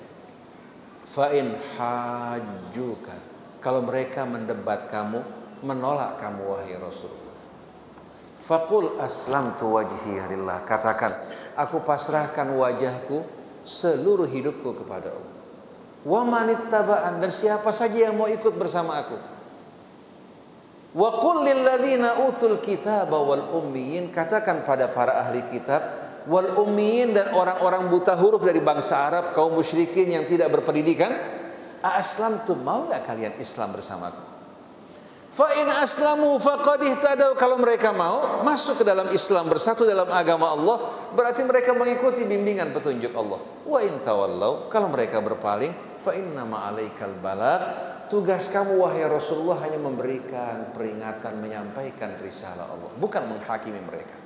Fa'in hajuka kalau mereka mendebat kamu, menolak kamu wahai Rasulullah. Fakul aslam tu wajhi lillah. Katakan, aku pasrahkan wajahku seluruh hidupku kepada Allah. Wa manittaba'an dan siapa saja yang mau ikut bersama aku. Wa qul lil utul kitab wal ummiyin katakan pada para ahli kitab wal ummiyin dan orang-orang buta huruf dari bangsa Arab kaum musyrikin yang tidak berpendidikan Aslam tu mau nggak kalian Islam bersamaku? Fa in aslamu faqad ihtadaw kalau mereka mau masuk ke dalam Islam bersatu dalam agama Allah berarti mereka mengikuti bimbingan petunjuk Allah. Wa in tawallau kalau mereka berpaling fa inna ma'alaikal balagh tugas kamu wahai Rasulullah hanya memberikan peringatan menyampaikan risalah Allah bukan menghakimi mereka.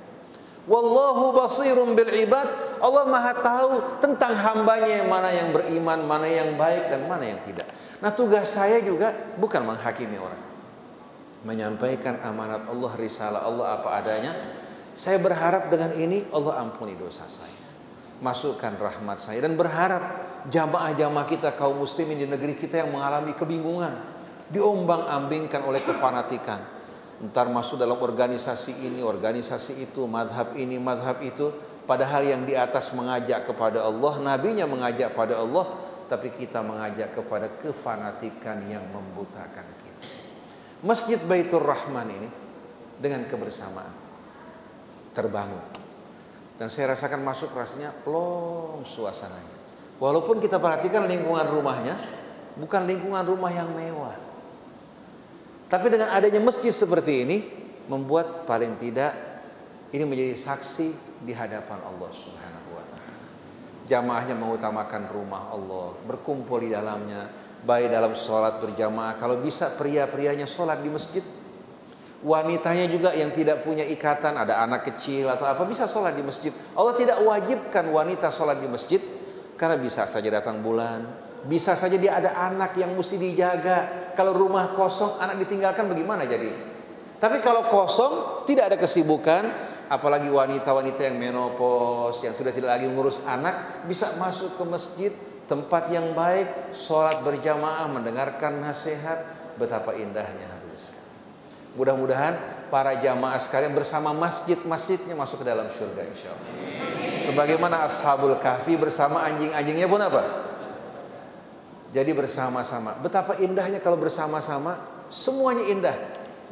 Wallahu basirun bil ibad. Allah Maha tahu tentang hambanya yang mana yang beriman, mana yang baik dan mana yang tidak. Nah, tugas saya juga bukan menghakimi orang. Menyampaikan amanat Allah, risalah Allah apa adanya. Saya berharap dengan ini Allah ampuni dosa saya. Masukkan rahmat saya dan berharap jamaah-jamaah kita kaum muslimin di negeri kita yang mengalami kebingungan, diombang-ambingkan oleh kefanatikan Ntar masuk dalam organisasi ini, organisasi itu, madhab ini, madhab itu. Padahal yang di atas mengajak kepada Allah, nabinya mengajak pada Allah, tapi kita mengajak kepada kefanatikan yang membutakan. Masjid Baitur Rahman ini dengan kebersamaan terbangun. Dan saya rasakan masuk rasanya plong suasananya. Walaupun kita perhatikan lingkungan rumahnya, bukan lingkungan rumah yang mewah tapi dengan adanya masjid seperti ini membuat paling tidak ini menjadi saksi di hadapan Allah Subhanahu wa taala. Jamaahnya mengutamakan rumah Allah, berkumpul di dalamnya, baik dalam sholat berjamaah. Kalau bisa pria-prianya sholat di masjid, wanitanya juga yang tidak punya ikatan, ada anak kecil atau apa bisa sholat di masjid. Allah tidak wajibkan wanita sholat di masjid karena bisa saja datang bulan, bisa saja dia ada anak yang mesti dijaga. Kalau rumah kosong, anak ditinggalkan bagaimana jadi? Tapi kalau kosong, tidak ada kesibukan, apalagi wanita-wanita yang menopause, yang sudah tidak lagi mengurus anak, bisa masuk ke masjid, tempat yang baik, sholat berjamaah, mendengarkan nasihat, betapa indahnya hadis Mudah-mudahan para jamaah sekalian bersama masjid-masjidnya masuk ke dalam surga insya Allah. Sebagaimana ashabul kahfi bersama anjing-anjingnya pun apa? Jadi bersama-sama. Betapa indahnya kalau bersama-sama, semuanya indah.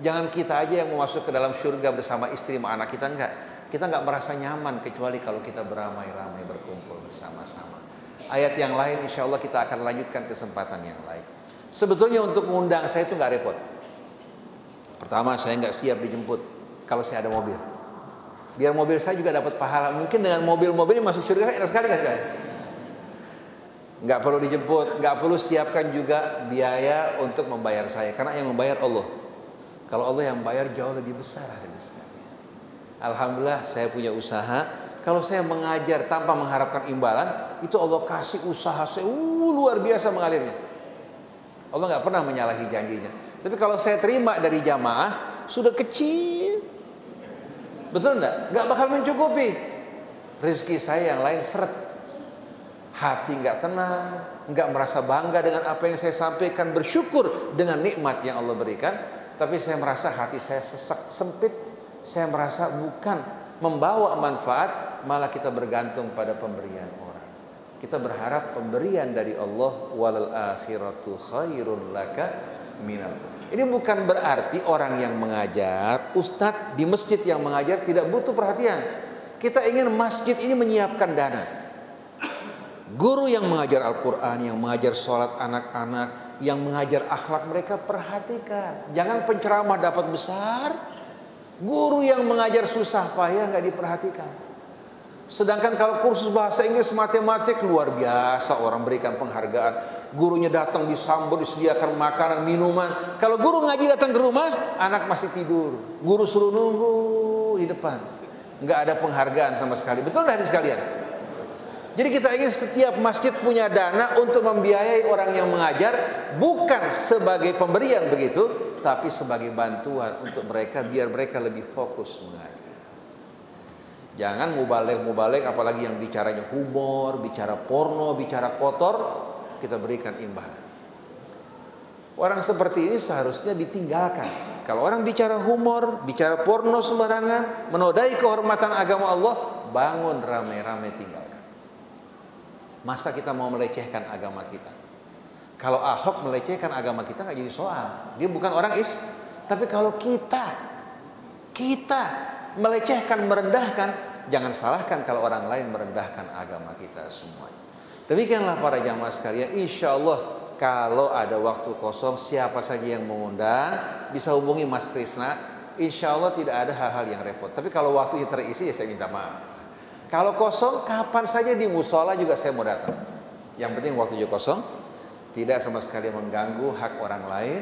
Jangan kita aja yang masuk ke dalam surga bersama istri sama anak kita enggak. Kita enggak merasa nyaman kecuali kalau kita beramai-ramai berkumpul bersama-sama. Ayat yang lain insya Allah kita akan lanjutkan kesempatan yang lain. Sebetulnya untuk mengundang saya itu enggak repot. Pertama saya enggak siap dijemput kalau saya ada mobil. Biar mobil saya juga dapat pahala. Mungkin dengan mobil-mobil ini masuk surga enak sekali kan? nggak perlu dijemput, nggak perlu siapkan juga biaya untuk membayar saya karena yang membayar Allah. Kalau Allah yang bayar jauh lebih besar dari sekalian. Alhamdulillah saya punya usaha. Kalau saya mengajar tanpa mengharapkan imbalan, itu Allah kasih usaha saya uh, luar biasa mengalirnya. Allah nggak pernah menyalahi janjinya. Tapi kalau saya terima dari jamaah sudah kecil, betul enggak? Nggak bakal mencukupi. Rezeki saya yang lain seret hati nggak tenang, nggak merasa bangga dengan apa yang saya sampaikan, bersyukur dengan nikmat yang Allah berikan, tapi saya merasa hati saya sesak sempit, saya merasa bukan membawa manfaat, malah kita bergantung pada pemberian orang. Kita berharap pemberian dari Allah walal akhiratu khairun laka minal. Ini bukan berarti orang yang mengajar, ustadz di masjid yang mengajar tidak butuh perhatian. Kita ingin masjid ini menyiapkan dana Guru yang mengajar Al-Quran, yang mengajar sholat anak-anak, yang mengajar akhlak mereka perhatikan. Jangan penceramah dapat besar, guru yang mengajar susah payah nggak diperhatikan. Sedangkan kalau kursus bahasa Inggris matematik luar biasa orang berikan penghargaan. Gurunya datang disambut, disediakan makanan, minuman. Kalau guru ngaji datang ke rumah, anak masih tidur. Guru suruh nunggu di depan. Nggak ada penghargaan sama sekali. Betul dari sekalian? Jadi kita ingin setiap masjid punya dana untuk membiayai orang yang mengajar bukan sebagai pemberian begitu, tapi sebagai bantuan untuk mereka biar mereka lebih fokus mengajar. Jangan mubalik-mubalik apalagi yang bicaranya humor, bicara porno, bicara kotor, kita berikan imbalan. Orang seperti ini seharusnya ditinggalkan. Kalau orang bicara humor, bicara porno sembarangan, menodai kehormatan agama Allah, bangun rame-rame tinggal. Masa kita mau melecehkan agama kita? Kalau Ahok melecehkan agama kita nggak jadi soal. Dia bukan orang is. Tapi kalau kita, kita melecehkan, merendahkan, jangan salahkan kalau orang lain merendahkan agama kita semuanya. Demikianlah para jamaah sekalian. Insya Allah kalau ada waktu kosong siapa saja yang mengundang bisa hubungi Mas Krisna. Insya Allah tidak ada hal-hal yang repot. Tapi kalau waktunya terisi ya saya minta maaf. Kalau kosong, kapan saja di musola juga saya mau datang. Yang penting waktu waktunya kosong, tidak sama sekali mengganggu hak orang lain.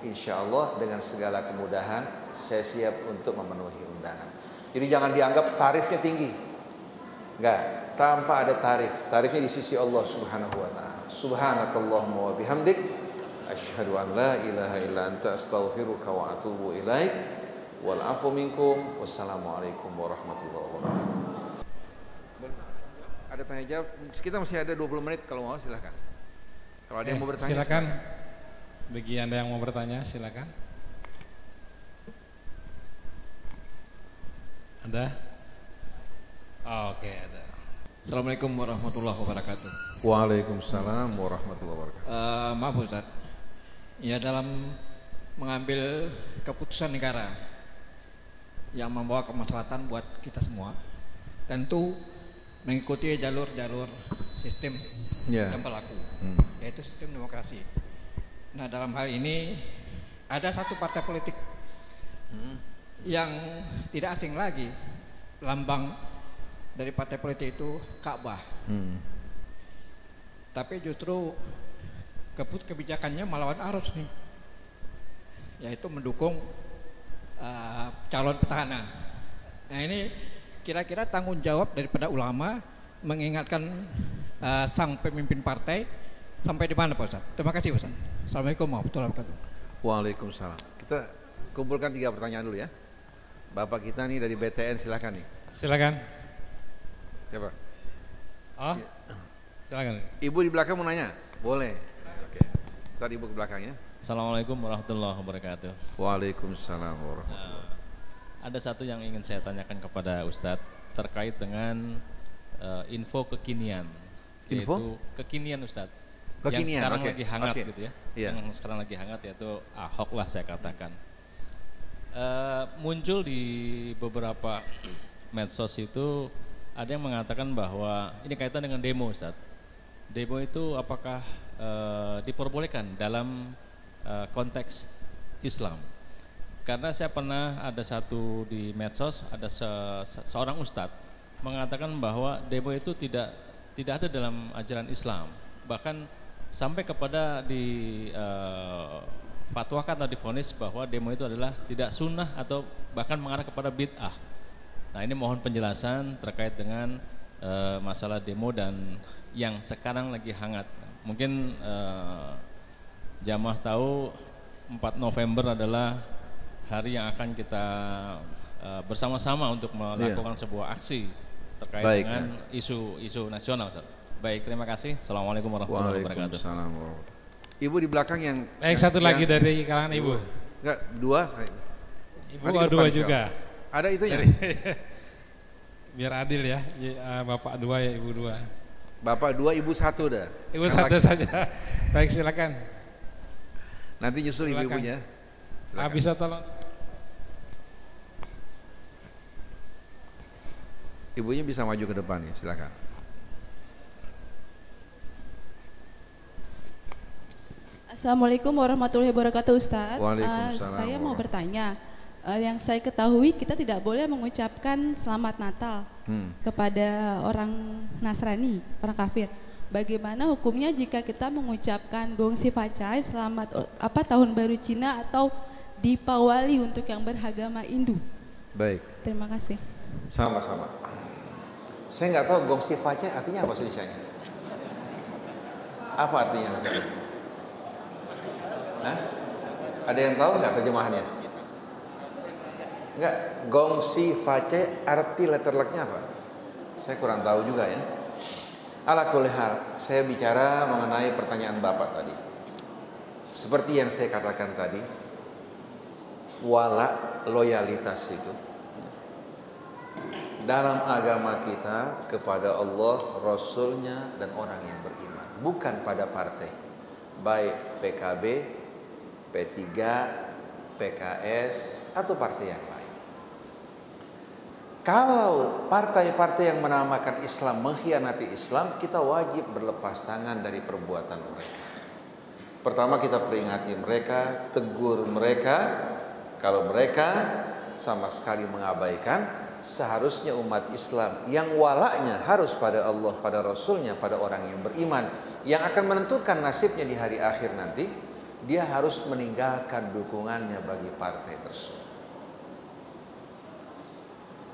Insya Allah dengan segala kemudahan saya siap untuk memenuhi. Jadi jangan dianggap tarifnya tinggi. Enggak, tanpa ada tarif. Tarifnya di sisi Allah Subhanahu wa taala. Subhanakallahumma wa bihamdik asyhadu an la ilaha illa anta astaghfiruka wa atubu ilaik. Wal afu minkum. Wassalamualaikum warahmatullahi wabarakatuh ada tanya jawab. Kita masih ada 20 menit kalau mau silahkan. Kalau ada eh, yang mau bertanya silakan. Bagi Anda yang mau bertanya silakan. Ada? Oh, Oke, okay, ada. Assalamualaikum warahmatullahi wabarakatuh. Waalaikumsalam warahmatullahi wabarakatuh. Uh, maaf Ustaz. Ya dalam mengambil keputusan negara yang membawa kemaslahatan buat kita semua, tentu mengikuti jalur-jalur sistem yeah. yang berlaku, hmm. yaitu sistem demokrasi. Nah dalam hal ini ada satu partai politik. Yang tidak asing lagi, lambang dari partai politik itu Ka'bah. Hmm. Tapi justru keput kebijakannya melawan arus nih, yaitu mendukung uh, calon petahana. Nah ini kira-kira tanggung jawab daripada ulama mengingatkan uh, sang pemimpin partai sampai di mana Pak Ustaz? Terima kasih Ustaz. Assalamualaikum warahmatullahi wabarakatuh. Waalaikumsalam. Kita kumpulkan tiga pertanyaan dulu ya. Bapak kita nih dari BTN silakan nih. Silakan. Siapa? Oh, silakan. Ibu di belakang mau nanya? Boleh. Oke. Tadi ibu ke belakangnya. Assalamualaikum warahmatullahi wabarakatuh. Waalaikumsalam warahmatullahi wabarakatuh ada satu yang ingin saya tanyakan kepada Ustadz terkait dengan uh, info kekinian. Info? Yaitu kekinian Ustadz. Kekinian, yang sekarang okay. lagi hangat okay. gitu ya. Yeah. Yang sekarang lagi hangat yaitu Ahok lah saya katakan. Uh, muncul di beberapa medsos itu ada yang mengatakan bahwa ini kaitan dengan demo Ustadz. Demo itu apakah uh, diperbolehkan dalam uh, konteks Islam? karena saya pernah ada satu di medsos ada se, se, seorang ustadz mengatakan bahwa demo itu tidak tidak ada dalam ajaran Islam bahkan sampai kepada di uh, fatwakan atau difonis bahwa demo itu adalah tidak sunnah atau bahkan mengarah kepada bid'ah. Nah ini mohon penjelasan terkait dengan uh, masalah demo dan yang sekarang lagi hangat. Mungkin uh, jamaah tahu 4 November adalah hari yang akan kita uh, bersama-sama untuk melakukan yeah. sebuah aksi terkait Baik, dengan isu-isu ya. nasional. Ustaz. Baik, terima kasih. Assalamualaikum warahmatullahi wabarakatuh. Ibu di belakang yang Baik, satu yang, lagi dari kalangan ibu. Enggak, dua. Ibu oh, dua juga. Ada itu ya? biar adil ya, eh, bapak dua ya ibu dua. Bapak dua, ibu satu dah. Ibu yang satu laki. saja. Baik, silakan. Nanti nyusul ibu-ibunya. Ah, bisa tolong. Ibunya bisa maju ke depan ya, silakan. Assalamualaikum warahmatullahi wabarakatuh Ustaz. Uh, saya mau bertanya, uh, yang saya ketahui kita tidak boleh mengucapkan selamat Natal hmm. kepada orang Nasrani, orang kafir. Bagaimana hukumnya jika kita mengucapkan Gongsi Pacai selamat apa tahun baru Cina atau Dipawali untuk yang beragama Hindu? Baik. Terima kasih. Sama-sama. Saya nggak tahu Gongsi Pacai artinya apa sih Apa artinya saya? Hah? Ada yang tahu nggak terjemahannya? Enggak, gong si face arti letter lucknya apa? Saya kurang tahu juga ya. Ala hal, saya bicara mengenai pertanyaan Bapak tadi. Seperti yang saya katakan tadi, wala loyalitas itu dalam agama kita kepada Allah, Rasulnya dan orang yang beriman, bukan pada partai, baik PKB, P3, PKS atau partai yang lain. Kalau partai-partai yang menamakan Islam mengkhianati Islam, kita wajib berlepas tangan dari perbuatan mereka. Pertama kita peringati mereka, tegur mereka. Kalau mereka sama sekali mengabaikan, seharusnya umat Islam yang walaknya harus pada Allah, pada Rasulnya, pada orang yang beriman, yang akan menentukan nasibnya di hari akhir nanti, dia harus meninggalkan dukungannya bagi partai tersebut.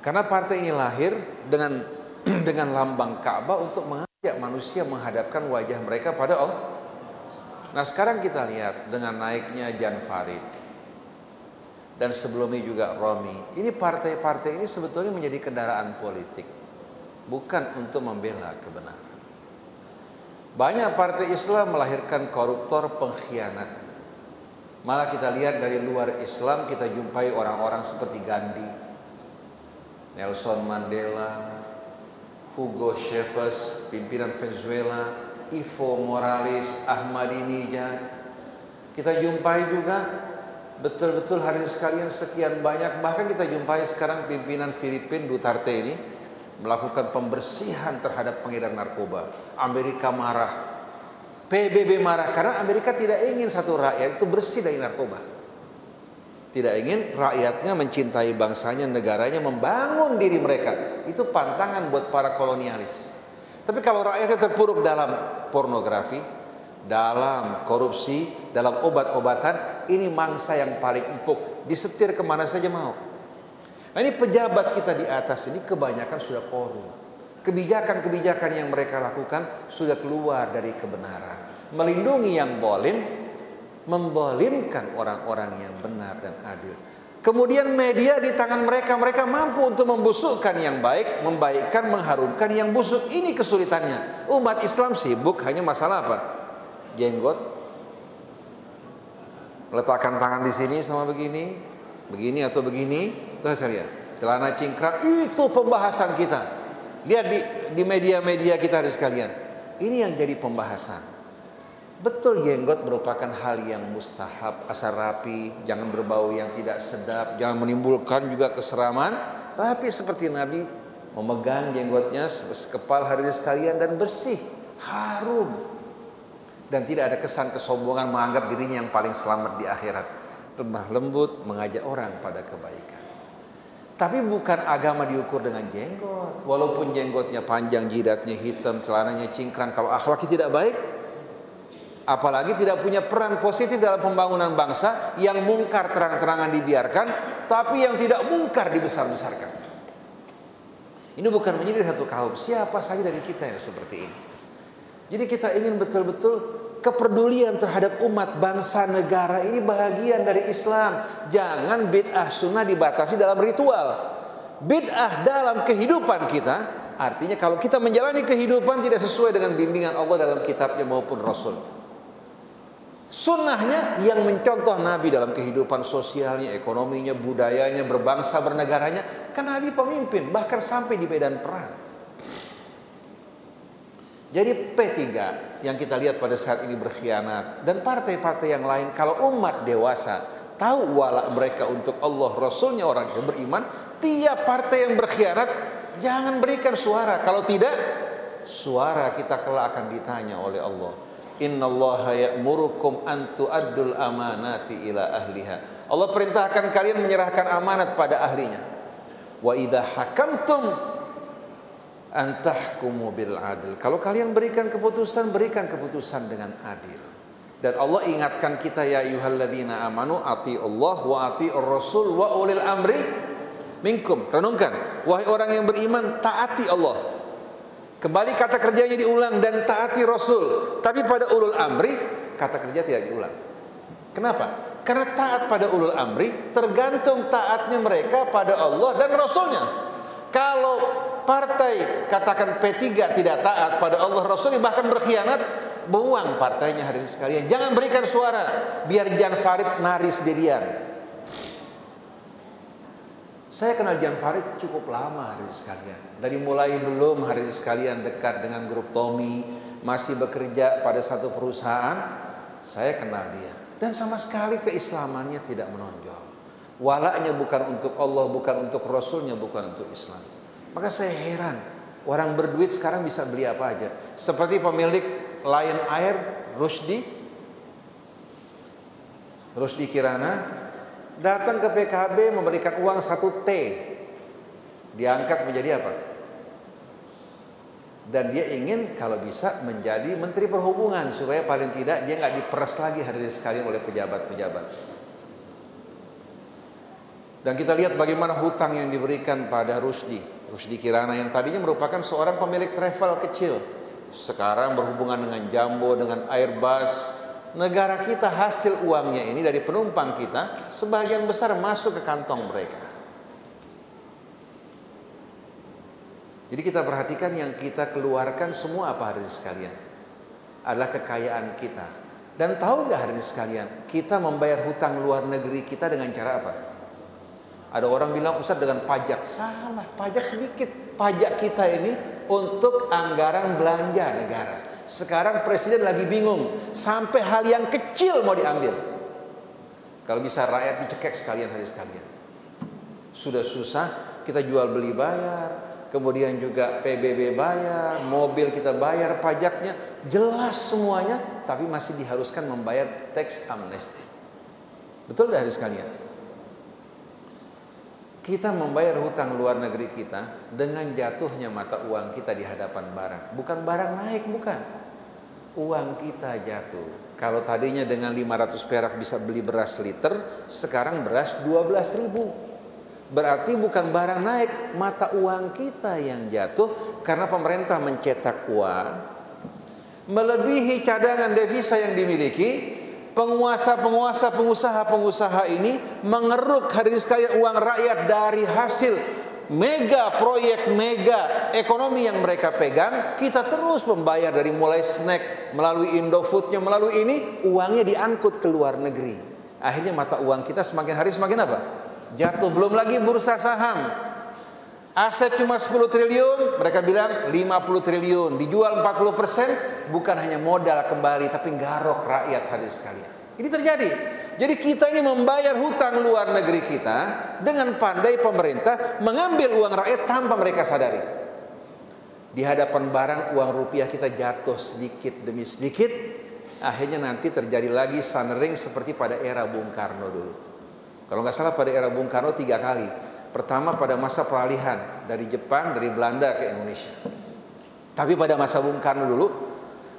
Karena partai ini lahir dengan dengan lambang Ka'bah untuk mengajak manusia menghadapkan wajah mereka pada Allah. Nah sekarang kita lihat dengan naiknya Jan Farid dan sebelumnya juga Romi. Ini partai-partai ini sebetulnya menjadi kendaraan politik, bukan untuk membela kebenaran. Banyak partai Islam melahirkan koruptor pengkhianat. Malah kita lihat dari luar Islam kita jumpai orang-orang seperti Gandhi, Nelson Mandela, Hugo Chavez, pimpinan Venezuela, Evo Morales, Ahmadinejad. Kita jumpai juga betul-betul hari sekalian sekian banyak bahkan kita jumpai sekarang pimpinan Filipina Duterte ini melakukan pembersihan terhadap pengedar narkoba. Amerika marah. PBB marah karena Amerika tidak ingin satu rakyat itu bersih dari narkoba. Tidak ingin rakyatnya mencintai bangsanya, negaranya, membangun diri mereka. Itu pantangan buat para kolonialis. Tapi kalau rakyatnya terpuruk dalam pornografi, dalam korupsi, dalam obat-obatan, ini mangsa yang paling empuk. Disetir ke mana saja mau. Nah ini pejabat kita di atas ini kebanyakan sudah korup. Kebijakan-kebijakan yang mereka lakukan sudah keluar dari kebenaran. Melindungi yang bolim, membolimkan orang-orang yang benar dan adil. Kemudian media di tangan mereka, mereka mampu untuk membusukkan yang baik, membaikkan, mengharumkan yang busuk. Ini kesulitannya. Umat Islam sibuk hanya masalah apa? Jenggot. Letakkan tangan di sini sama begini, begini atau begini, Tuh saya. Celana cingkrang itu pembahasan kita. Lihat di di media-media kita hari sekalian. Ini yang jadi pembahasan. Betul jenggot merupakan hal yang mustahab, asal rapi, jangan berbau yang tidak sedap, jangan menimbulkan juga keseraman. Rapi seperti Nabi memegang jenggotnya sekepal hari sekalian dan bersih, harum. Dan tidak ada kesan kesombongan menganggap dirinya yang paling selamat di akhirat. Lemah lembut mengajak orang pada kebaikan. Tapi bukan agama diukur dengan jenggot. Walaupun jenggotnya panjang, jidatnya hitam, celananya cingkrang. Kalau akhlaknya tidak baik, apalagi tidak punya peran positif dalam pembangunan bangsa yang mungkar terang-terangan dibiarkan, tapi yang tidak mungkar dibesar-besarkan. Ini bukan menjadi satu kaum. Siapa saja dari kita yang seperti ini. Jadi kita ingin betul-betul kepedulian terhadap umat bangsa negara ini bagian dari Islam. Jangan bid'ah sunnah dibatasi dalam ritual. Bid'ah dalam kehidupan kita artinya kalau kita menjalani kehidupan tidak sesuai dengan bimbingan Allah dalam kitabnya maupun Rasul. Sunnahnya yang mencontoh Nabi dalam kehidupan sosialnya, ekonominya, budayanya, berbangsa, bernegaranya. Kan Nabi pemimpin, bahkan sampai di medan perang. Jadi P3 yang kita lihat pada saat ini berkhianat dan partai-partai yang lain kalau umat dewasa tahu wala mereka untuk Allah Rasulnya orang yang beriman tiap partai yang berkhianat jangan berikan suara kalau tidak suara kita kelak akan ditanya oleh Allah Innallaha ya'murukum an tu'addul amanati ila ahliha. Allah perintahkan kalian menyerahkan amanat pada ahlinya. Wa idza hakamtum antahkumu bil adil. Kalau kalian berikan keputusan, berikan keputusan dengan adil. Dan Allah ingatkan kita ya ayyuhalladzina amanu ati Allah wa ati rasul wa ulil amri minkum. Renungkan, wahai orang yang beriman, taati Allah. Kembali kata kerjanya diulang dan taati Rasul. Tapi pada ulul amri kata kerja tidak diulang. Kenapa? Karena taat pada ulul amri tergantung taatnya mereka pada Allah dan Rasulnya. Kalau partai katakan P3 tidak taat pada Allah Rasul bahkan berkhianat, buang partainya hari ini sekalian. Jangan berikan suara biar Jan Farid nari sendirian. Saya kenal Jan Farid cukup lama hari ini sekalian. Dari mulai belum hari ini sekalian dekat dengan grup Tommy, masih bekerja pada satu perusahaan, saya kenal dia. Dan sama sekali keislamannya tidak menonjol. Walaknya bukan untuk Allah, bukan untuk Rasulnya, bukan untuk Islam. Maka saya heran, orang berduit sekarang bisa beli apa aja. Seperti pemilik Lion Air Rusdi Rusdi Kirana datang ke PKB memberikan uang satu T diangkat menjadi apa? Dan dia ingin kalau bisa menjadi Menteri Perhubungan supaya paling tidak dia nggak diperes lagi hari ini sekalian oleh pejabat-pejabat. Dan kita lihat bagaimana hutang yang diberikan pada Rusdi, Rusdi Kirana yang tadinya merupakan seorang pemilik travel kecil, sekarang berhubungan dengan Jambo, dengan Airbus. Negara kita hasil uangnya ini dari penumpang kita sebagian besar masuk ke kantong mereka. Jadi kita perhatikan yang kita keluarkan semua apa hari ini sekalian adalah kekayaan kita. Dan tahu nggak hari ini sekalian kita membayar hutang luar negeri kita dengan cara apa? Ada orang bilang Ustaz dengan pajak. Salah, pajak sedikit. Pajak kita ini untuk anggaran belanja negara. Sekarang presiden lagi bingung sampai hal yang kecil mau diambil. Kalau bisa rakyat dicekek sekalian hari sekalian. Sudah susah kita jual beli bayar, kemudian juga PBB bayar, mobil kita bayar pajaknya, jelas semuanya, tapi masih diharuskan membayar tax amnesty. Betul hari sekalian? Kita membayar hutang luar negeri kita dengan jatuhnya mata uang kita di hadapan barang. Bukan barang naik, bukan. Uang kita jatuh. Kalau tadinya dengan 500 perak bisa beli beras liter, sekarang beras 12 ribu. Berarti bukan barang naik, mata uang kita yang jatuh karena pemerintah mencetak uang melebihi cadangan devisa yang dimiliki penguasa-penguasa pengusaha-pengusaha ini mengeruk ini sekalian uang rakyat dari hasil mega proyek mega ekonomi yang mereka pegang. Kita terus membayar dari mulai snack melalui Indofoodnya melalui ini uangnya diangkut ke luar negeri. Akhirnya mata uang kita semakin hari semakin apa? Jatuh. Belum lagi bursa saham aset cuma 10 triliun mereka bilang 50 triliun dijual 40 persen bukan hanya modal kembali tapi garok rakyat hadis sekalian. Ini terjadi. Jadi kita ini membayar hutang luar negeri kita dengan pandai pemerintah mengambil uang rakyat tanpa mereka sadari. Di hadapan barang uang rupiah kita jatuh sedikit demi sedikit, akhirnya nanti terjadi lagi sunring seperti pada era Bung Karno dulu. Kalau nggak salah pada era Bung Karno tiga kali. Pertama pada masa peralihan dari Jepang, dari Belanda ke Indonesia. Tapi pada masa Bung Karno dulu,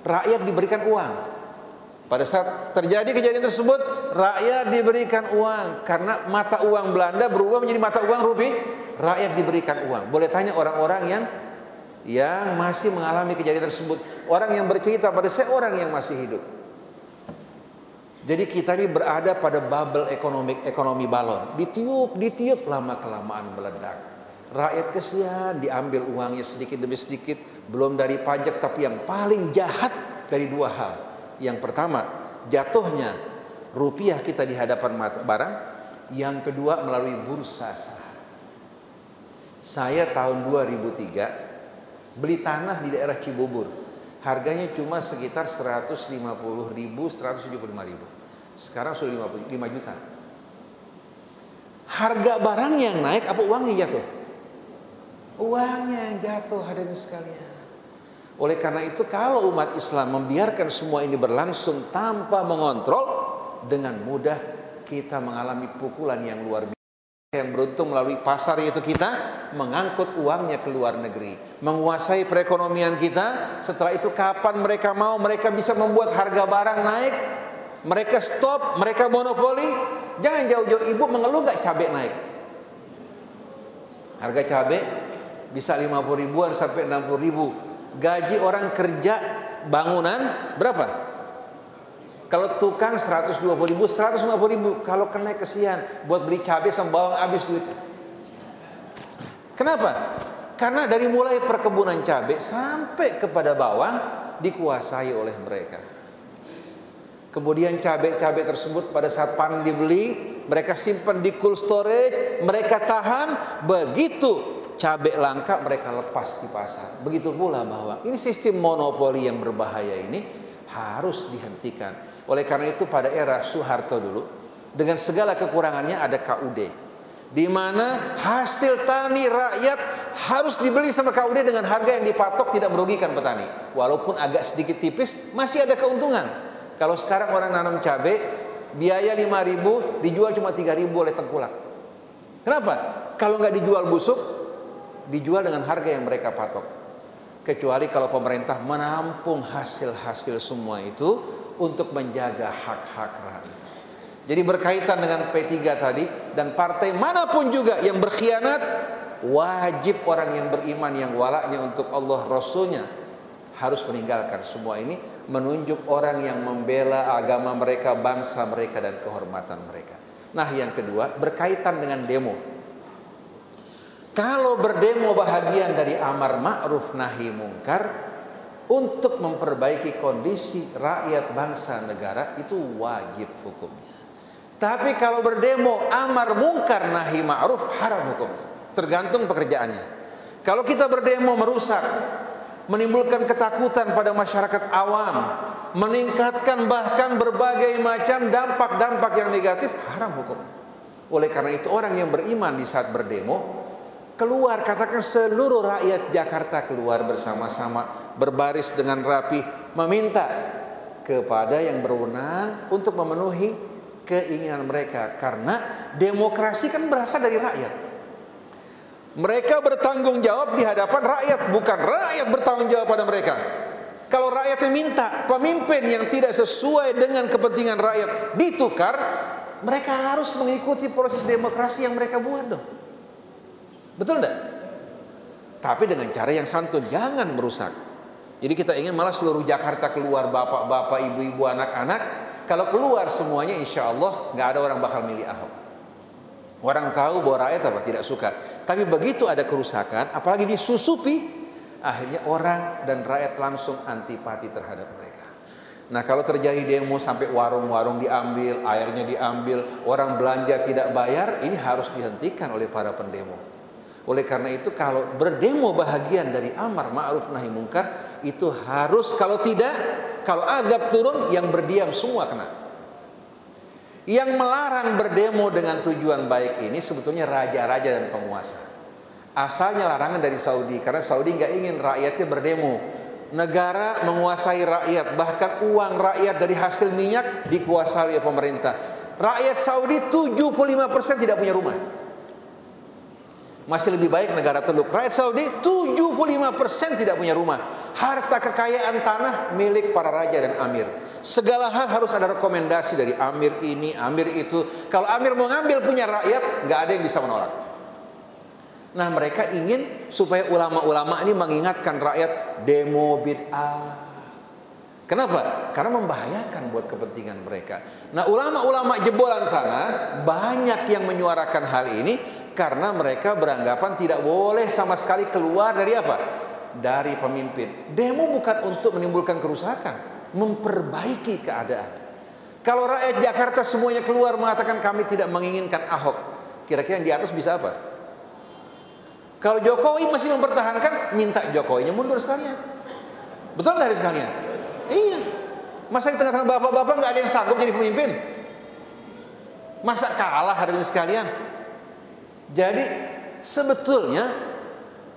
rakyat diberikan uang. Pada saat terjadi kejadian tersebut, rakyat diberikan uang karena mata uang Belanda berubah menjadi mata uang rupiah. Rakyat diberikan uang. Boleh tanya orang-orang yang yang masih mengalami kejadian tersebut, orang yang bercerita pada saya orang yang masih hidup. Jadi kita ini berada pada bubble ekonomi ekonomi balon, ditiup, ditiup lama kelamaan meledak. Rakyat kesian diambil uangnya sedikit demi sedikit, belum dari pajak tapi yang paling jahat dari dua hal. Yang pertama, jatuhnya rupiah kita di hadapan barang. Yang kedua melalui bursa saham. Saya tahun 2003 beli tanah di daerah Cibubur. Harganya cuma sekitar 150 ribu, 175 ribu. Sekarang sudah 5 juta. Harga barang yang naik apa uangnya jatuh? Uangnya yang jatuh hadirin sekalian. Oleh karena itu kalau umat Islam membiarkan semua ini berlangsung tanpa mengontrol, dengan mudah kita mengalami pukulan yang luar biasa. Yang beruntung melalui pasar yaitu kita mengangkut uangnya ke luar negeri, menguasai perekonomian kita. Setelah itu kapan mereka mau mereka bisa membuat harga barang naik, mereka stop, mereka monopoli. Jangan jauh-jauh ibu mengeluh nggak cabai naik. Harga cabai bisa 50 ribuan sampai 60 ribu gaji orang kerja bangunan berapa? Kalau tukang 120 ribu, 150 ribu. Kalau kena kesian buat beli cabai sama bawang habis duit. Kenapa? Karena dari mulai perkebunan cabai sampai kepada bawang dikuasai oleh mereka. Kemudian cabai-cabai tersebut pada saat panen dibeli, mereka simpan di cool storage, mereka tahan, begitu cabai langka mereka lepas di pasar. Begitu pula bahwa ini sistem monopoli yang berbahaya ini harus dihentikan. Oleh karena itu pada era Soeharto dulu dengan segala kekurangannya ada KUD di mana hasil tani rakyat harus dibeli sama KUD dengan harga yang dipatok tidak merugikan petani. Walaupun agak sedikit tipis masih ada keuntungan. Kalau sekarang orang nanam cabai biaya 5000 dijual cuma 3000 oleh tengkulak. Kenapa? Kalau nggak dijual busuk dijual dengan harga yang mereka patok. Kecuali kalau pemerintah menampung hasil-hasil semua itu untuk menjaga hak-hak rakyat. Jadi berkaitan dengan P3 tadi dan partai mana pun juga yang berkhianat wajib orang yang beriman yang walaknya untuk Allah Rasulnya harus meninggalkan semua ini menunjuk orang yang membela agama mereka, bangsa mereka dan kehormatan mereka. Nah, yang kedua berkaitan dengan demo. Kalau berdemo bahagian dari amar ma'ruf nahi mungkar untuk memperbaiki kondisi rakyat bangsa negara itu wajib hukumnya. Tapi kalau berdemo amar mungkar nahi ma'ruf haram hukum. Tergantung pekerjaannya. Kalau kita berdemo merusak, menimbulkan ketakutan pada masyarakat awam, meningkatkan bahkan berbagai macam dampak-dampak yang negatif haram hukum. Oleh karena itu orang yang beriman di saat berdemo keluar katakan seluruh rakyat Jakarta keluar bersama-sama berbaris dengan rapi meminta kepada yang berwenang untuk memenuhi keinginan mereka karena demokrasi kan berasal dari rakyat mereka bertanggung jawab di hadapan rakyat bukan rakyat bertanggung jawab pada mereka kalau rakyat minta pemimpin yang tidak sesuai dengan kepentingan rakyat ditukar mereka harus mengikuti proses demokrasi yang mereka buat dong Betul enggak? Tapi dengan cara yang santun, jangan merusak. Jadi kita ingin malah seluruh Jakarta keluar bapak-bapak, ibu-ibu, anak-anak. Kalau keluar semuanya insya Allah nggak ada orang bakal milih Ahok. Orang tahu bahwa rakyat apa tidak suka. Tapi begitu ada kerusakan, apalagi disusupi, akhirnya orang dan rakyat langsung antipati terhadap mereka. Nah kalau terjadi demo sampai warung-warung diambil, airnya diambil, orang belanja tidak bayar, ini harus dihentikan oleh para pendemo. Oleh karena itu kalau berdemo bahagian dari amar ma'ruf nahi mungkar itu harus kalau tidak kalau adab turun yang berdiam semua kena. Yang melarang berdemo dengan tujuan baik ini sebetulnya raja-raja dan penguasa. Asalnya larangan dari Saudi karena Saudi nggak ingin rakyatnya berdemo. Negara menguasai rakyat bahkan uang rakyat dari hasil minyak dikuasai oleh pemerintah. Rakyat Saudi 75% tidak punya rumah. Masih lebih baik negara Teluk. Rakyat Saudi 75% tidak punya rumah. Harta kekayaan tanah milik para raja dan amir. Segala hal harus ada rekomendasi dari amir ini, amir itu. Kalau amir mau ngambil punya rakyat, nggak ada yang bisa menolak. Nah mereka ingin supaya ulama-ulama ini mengingatkan rakyat demo bid'ah. Kenapa? Karena membahayakan buat kepentingan mereka. Nah ulama-ulama jebolan sana banyak yang menyuarakan hal ini karena mereka beranggapan tidak boleh sama sekali keluar dari apa? Dari pemimpin. Demo bukan untuk menimbulkan kerusakan, memperbaiki keadaan. Kalau rakyat Jakarta semuanya keluar mengatakan kami tidak menginginkan Ahok, kira-kira yang di atas bisa apa? Kalau Jokowi masih mempertahankan, minta Jokowinya mundur sekalian. Betul nggak hari sekalian? Iya. Masa di tengah-tengah bapak-bapak nggak ada yang sanggup jadi pemimpin? Masa kalah hari ini sekalian? Jadi sebetulnya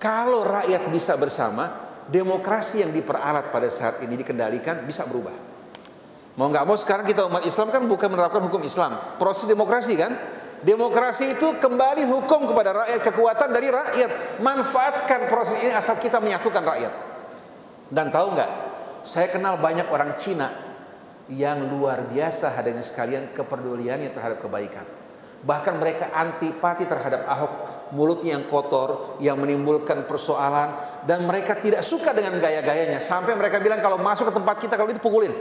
kalau rakyat bisa bersama demokrasi yang diperalat pada saat ini dikendalikan bisa berubah. Mau nggak mau sekarang kita umat Islam kan bukan menerapkan hukum Islam, proses demokrasi kan? Demokrasi itu kembali hukum kepada rakyat, kekuatan dari rakyat. Manfaatkan proses ini asal kita menyatukan rakyat. Dan tahu nggak? Saya kenal banyak orang Cina yang luar biasa hadirin sekalian kepeduliannya terhadap kebaikan. Bahkan mereka antipati terhadap Ahok, mulutnya yang kotor, yang menimbulkan persoalan dan mereka tidak suka dengan gaya-gayanya sampai mereka bilang kalau masuk ke tempat kita kalau itu pukulin.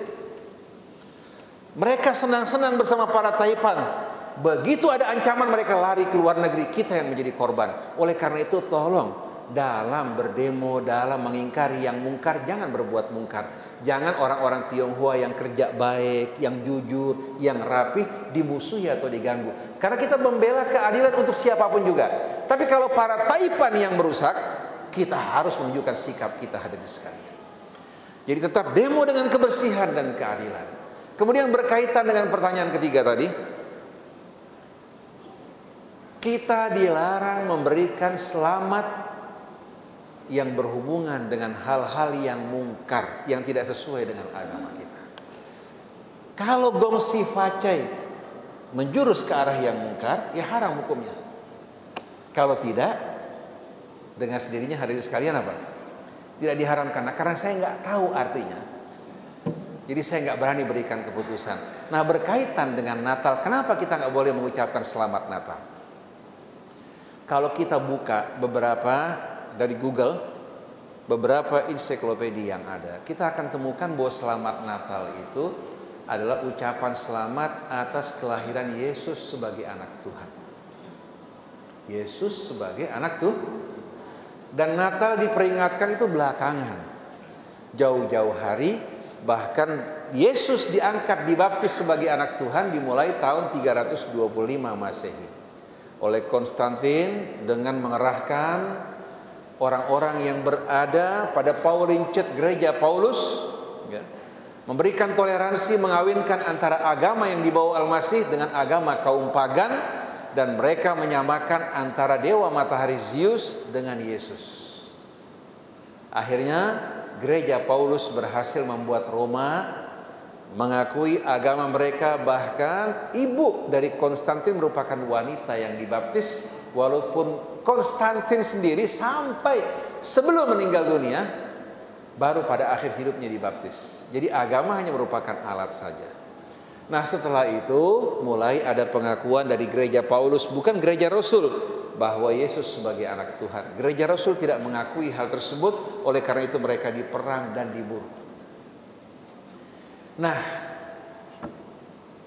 Mereka senang-senang bersama para Taipan, Begitu ada ancaman mereka lari ke luar negeri, kita yang menjadi korban. Oleh karena itu tolong dalam berdemo, dalam mengingkari yang mungkar, jangan berbuat mungkar. Jangan orang-orang Tionghoa yang kerja baik, yang jujur, yang rapih dimusuhi atau diganggu. Karena kita membela keadilan untuk siapa pun juga. Tapi kalau para taipan yang merusak, kita harus menunjukkan sikap kita hadirin sekalian. Jadi tetap demo dengan kebersihan dan keadilan. Kemudian berkaitan dengan pertanyaan ketiga tadi, kita dilarang memberikan selamat yang berhubungan dengan hal-hal yang mungkar yang tidak sesuai dengan agama kita. Kalau gongsi facai menjurus ke arah yang mungkar, ya haram hukumnya. Kalau tidak, dengan sendirinya hari sekalian apa? Tidak diharamkan. Nah, karena saya nggak tahu artinya, jadi saya nggak berani berikan keputusan. Nah berkaitan dengan Natal, kenapa kita nggak boleh mengucapkan selamat Natal? Kalau kita buka beberapa dari Google, beberapa ensiklopedia yang ada, kita akan temukan bahwa selamat Natal itu adalah ucapan selamat atas kelahiran Yesus sebagai anak Tuhan. Yesus sebagai anak Tuhan. Dan Natal diperingatkan itu belakangan. Jauh-jauh hari bahkan Yesus diangkat dibaptis sebagai anak Tuhan dimulai tahun 325 Masehi oleh Konstantin dengan mengerahkan orang-orang yang berada pada Paulincet gereja Paulus ya, memberikan toleransi mengawinkan antara agama yang dibawa Al-Masih dengan agama kaum pagan dan mereka menyamakan antara dewa matahari Zeus dengan Yesus. Akhirnya gereja Paulus berhasil membuat Roma mengakui agama mereka bahkan ibu dari Konstantin merupakan wanita yang dibaptis walaupun Konstantin sendiri sampai sebelum meninggal dunia baru pada akhir hidupnya dibaptis. Jadi agama hanya merupakan alat saja. Nah setelah itu mulai ada pengakuan dari gereja Paulus bukan gereja Rasul bahwa Yesus sebagai anak Tuhan. Gereja Rasul tidak mengakui hal tersebut oleh karena itu mereka diperang dan dibunuh. Nah,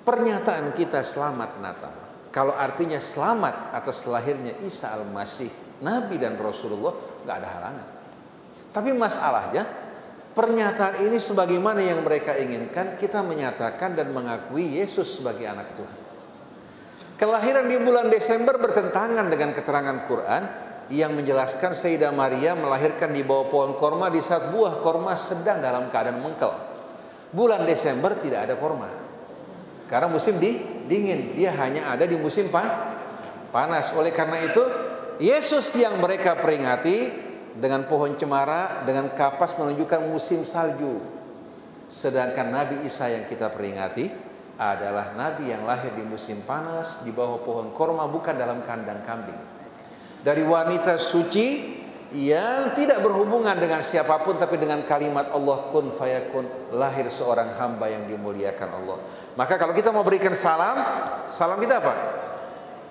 pernyataan kita selamat Natal, kalau artinya selamat atas lahirnya Isa Al-Masih, Nabi dan Rasulullah, nggak ada halangan. Tapi masalahnya, pernyataan ini sebagaimana yang mereka inginkan, kita menyatakan dan mengakui Yesus sebagai anak Tuhan. Kelahiran di bulan Desember bertentangan dengan keterangan Quran yang menjelaskan Sayyidah Maria melahirkan di bawah pohon korma di saat buah korma sedang dalam keadaan mengkel bulan Desember tidak ada korma. Karena musim di, dingin, dia hanya ada di musim pa, panas. Oleh karena itu, Yesus yang mereka peringati dengan pohon cemara, dengan kapas menunjukkan musim salju. Sedangkan Nabi Isa yang kita peringati adalah Nabi yang lahir di musim panas di bawah pohon korma bukan dalam kandang kambing. Dari wanita suci yang tidak berhubungan dengan siapa pun tapi dengan kalimat Allah kun fayakun lahir seorang hamba yang dimuliakan Allah. Maka kalau kita mau berikan salam, salam kita apa?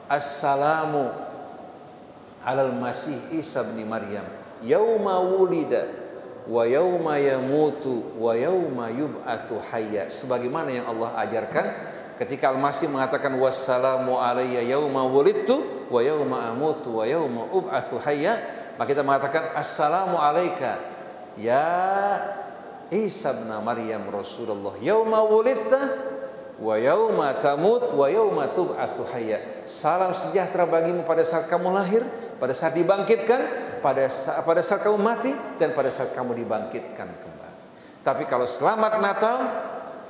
Assalamu alal masih Isa bin Maryam yauma wulida wa yauma yamutu wa yauma yub'atsu hayya sebagaimana yang Allah ajarkan ketika Al-Masih mengatakan wassalamu alayya yauma wulidtu wa yauma amutu wa yauma ub'atsu hayya maka kita mengatakan assalamu alayka ya Isa bin Maryam Rasulullah yauma wulidta wa yauma tamut wa yauma tub'atsu hayya. Salam sejahtera bagimu pada saat kamu lahir, pada saat dibangkitkan, pada saat, pada saat kamu mati dan pada saat kamu dibangkitkan kembali. Tapi kalau selamat Natal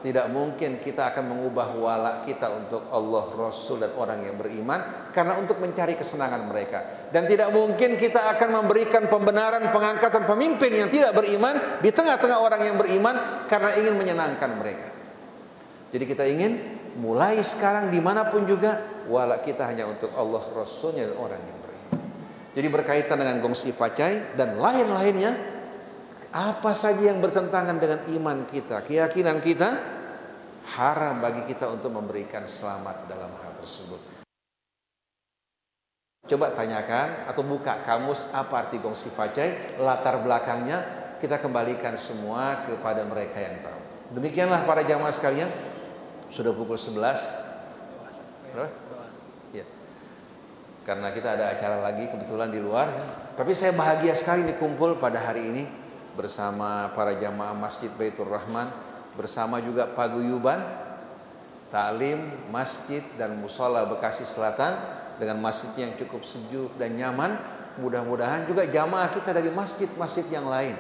tidak mungkin kita akan mengubah wala kita untuk Allah, Rasul dan orang yang beriman karena untuk mencari kesenangan mereka. Dan tidak mungkin kita akan memberikan pembenaran pengangkatan pemimpin yang tidak beriman di tengah-tengah orang yang beriman karena ingin menyenangkan mereka. Jadi kita ingin mulai sekarang di mana pun juga wala kita hanya untuk Allah, Rasulnya dan orang yang beriman. Jadi berkaitan dengan gongsi facai dan lain-lainnya apa saja yang bertentangan dengan iman kita, keyakinan kita, haram bagi kita untuk memberikan selamat dalam hal tersebut. Coba tanyakan atau buka kamus apa arti gongsi facai, latar belakangnya, kita kembalikan semua kepada mereka yang tahu. Demikianlah para jamaah sekalian, sudah pukul 11. Ya. Karena kita ada acara lagi kebetulan di luar, tapi saya bahagia sekali dikumpul pada hari ini bersama para jamaah Masjid Baitur Rahman, bersama juga paguyuban, taklim, masjid dan musola Bekasi Selatan dengan masjid yang cukup sejuk dan nyaman. Mudah-mudahan juga jamaah kita dari masjid-masjid yang lain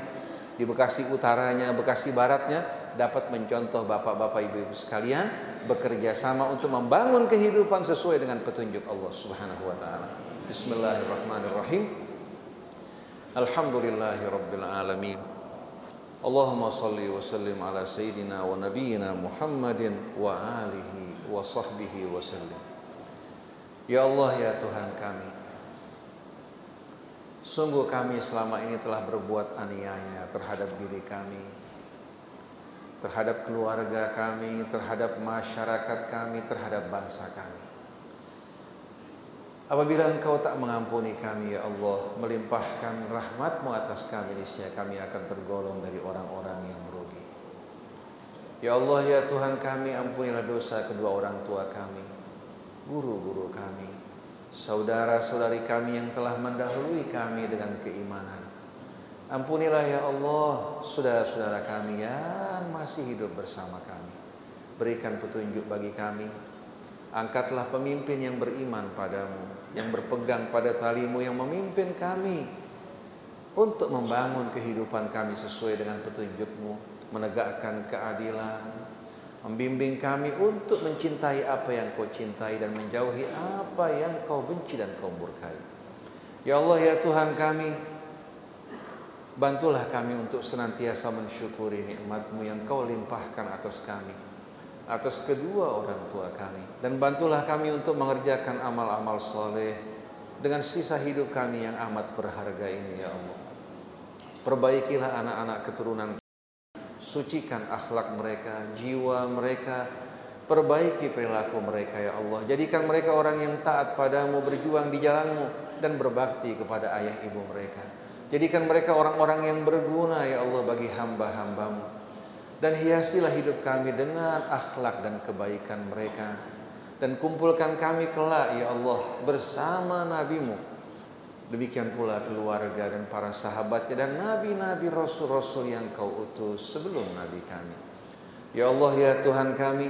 di Bekasi utaranya, Bekasi baratnya dapat mencontoh bapak-bapak ibu-ibu sekalian bekerja sama untuk membangun kehidupan sesuai dengan petunjuk Allah Subhanahu wa taala. Bismillahirrahmanirrahim. Alhamdulillahi Rabbil Alamin. Allahumma salli wa sallim ala Sayyidina wa Nabiina Muhammadin wa alihi wa sahbihi wa sallim. Ya Allah ya Tuhan kami Sungguh kami selama ini telah berbuat aniaya terhadap diri kami Terhadap keluarga kami, terhadap masyarakat kami, terhadap bangsa kami Apabila engkau tak mengampuni kami ya Allah Melimpahkan rahmatmu atas kami Niscaya kami akan tergolong dari orang-orang yang merugi. Ya Allah ya Tuhan kami Ampunilah dosa kedua orang tua kami Guru-guru kami Saudara-saudari kami yang telah mendahului kami dengan keimanan. Ampunilah ya Allah Saudara-saudara kami yang masih hidup bersama kami. Berikan petunjuk bagi kami. Angkatlah pemimpin yang beriman padamu yang berpegang pada talimu yang memimpin kami untuk membangun kehidupan kami sesuai dengan petunjukmu, menegakkan keadilan, membimbing kami untuk mencintai apa yang kau cintai dan menjauhi apa yang kau benci dan kau murkai. Ya Allah ya Tuhan kami, bantulah kami untuk senantiasa mensyukuri nikmatmu yang kau limpahkan atas kami atas kedua orang tua kami. Dan bantulah kami untuk mengerjakan amal-amal soleh dengan sisa hidup kami yang amat berharga ini ya Allah. Perbaikilah anak-anak keturunan. Sucikan akhlak mereka jiwa mereka. Perbaiki perilaku mereka ya Allah. Jadikan mereka orang yang taat padamu berjuang di jalanmu dan berbakti kepada ayah ibu mereka. Jadikan mereka orang-orang yang berguna ya Allah bagi hamba-hambamu dan hiasilah hidup kami dengan akhlak dan kebaikan mereka. Dan kumpulkan kami kelak ya Allah bersama nabimu. Demikian pula keluarga dan para sahabatnya dan nabi-nabi rasul-rasul yang kau utus sebelum nabi kami. Ya Allah ya Tuhan kami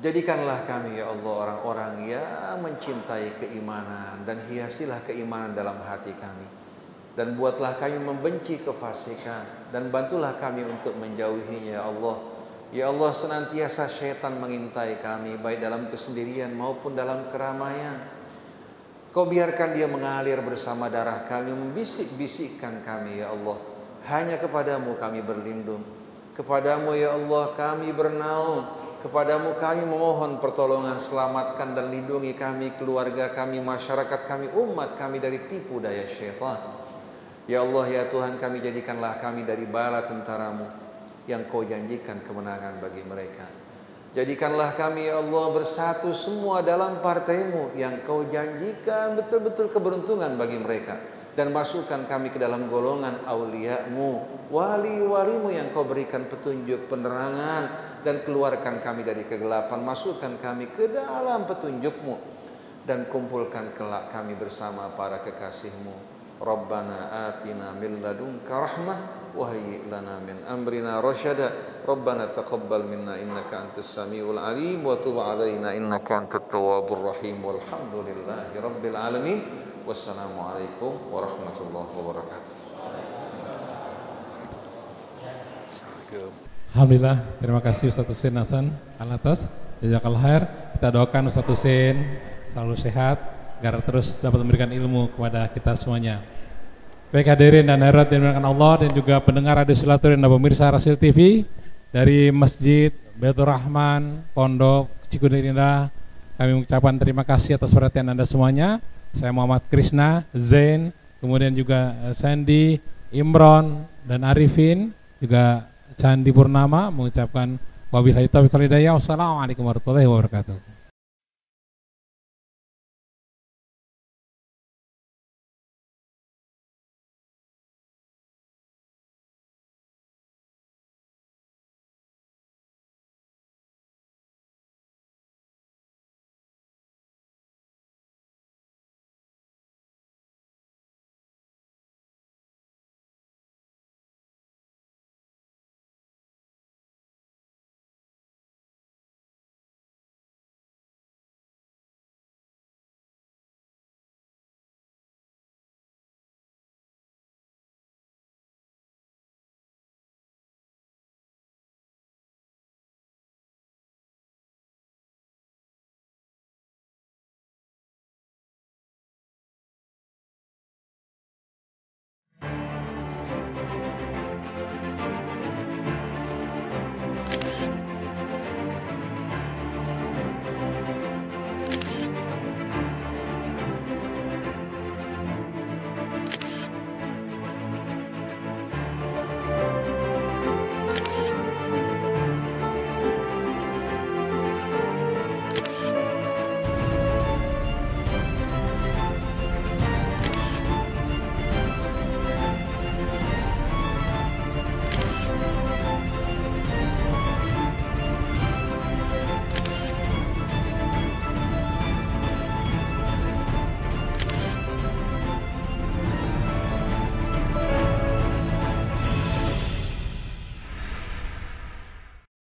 jadikanlah kami ya Allah orang-orang yang mencintai keimanan dan hiasilah keimanan dalam hati kami. Dan buatlah kami membenci kefasikan dan bantulah kami untuk menjauhinya ya Allah. Ya Allah senantiasa syaitan mengintai kami baik dalam kesendirian maupun dalam keramaian. Kau biarkan dia mengalir bersama darah kami membisik-bisikkan kami ya Allah. Hanya kepadamu kami berlindung. Kepadamu ya Allah kami bernaung. Kepadamu kami memohon pertolongan selamatkan dan lindungi kami, keluarga kami, masyarakat kami, umat kami dari tipu daya syaitan. Ya Allah ya Tuhan kami jadikanlah kami dari bala tentaramu yang kau janjikan kemenangan bagi mereka. Jadikanlah kami ya Allah bersatu semua dalam partaimu yang kau janjikan betul-betul keberuntungan bagi mereka. Dan masukkan kami ke dalam golongan auliamu, wali-walimu yang kau berikan petunjuk penerangan dan keluarkan kami dari kegelapan, masukkan kami ke dalam petunjukmu dan kumpulkan kelak kami bersama para kekasihmu Rabbana atina min ladunka rahmah wa hayyi lana min amrina rasyada Rabbana taqabbal minna innaka antas samiul alim wa tub alaina innaka antat tawwabur rahim. Walhamdulillahi rabbil alamin. Wassalamu alaikum warahmatullahi wabarakatuh. Alhamdulillah, terima kasih Ustaz Husin Hasan Alatas. Jazakallah khair. Kita doakan Ustaz Husin selalu sehat agar terus dapat memberikan ilmu kepada kita semuanya. Baik hadirin dan hadirat yang dimuliakan Allah dan juga pendengar Radio Silaturahmi dan pemirsa Rasil TV dari Masjid Baitur Rahman, Pondok Cikunir kami mengucapkan terima kasih atas perhatian Anda semuanya. Saya Muhammad Krishna, Zain, kemudian juga eh, Sandy, Imron, dan Arifin, juga Candi Purnama mengucapkan wabillahi taufiq wal hidayah. Wassalamualaikum warahmatullahi wabarakatuh.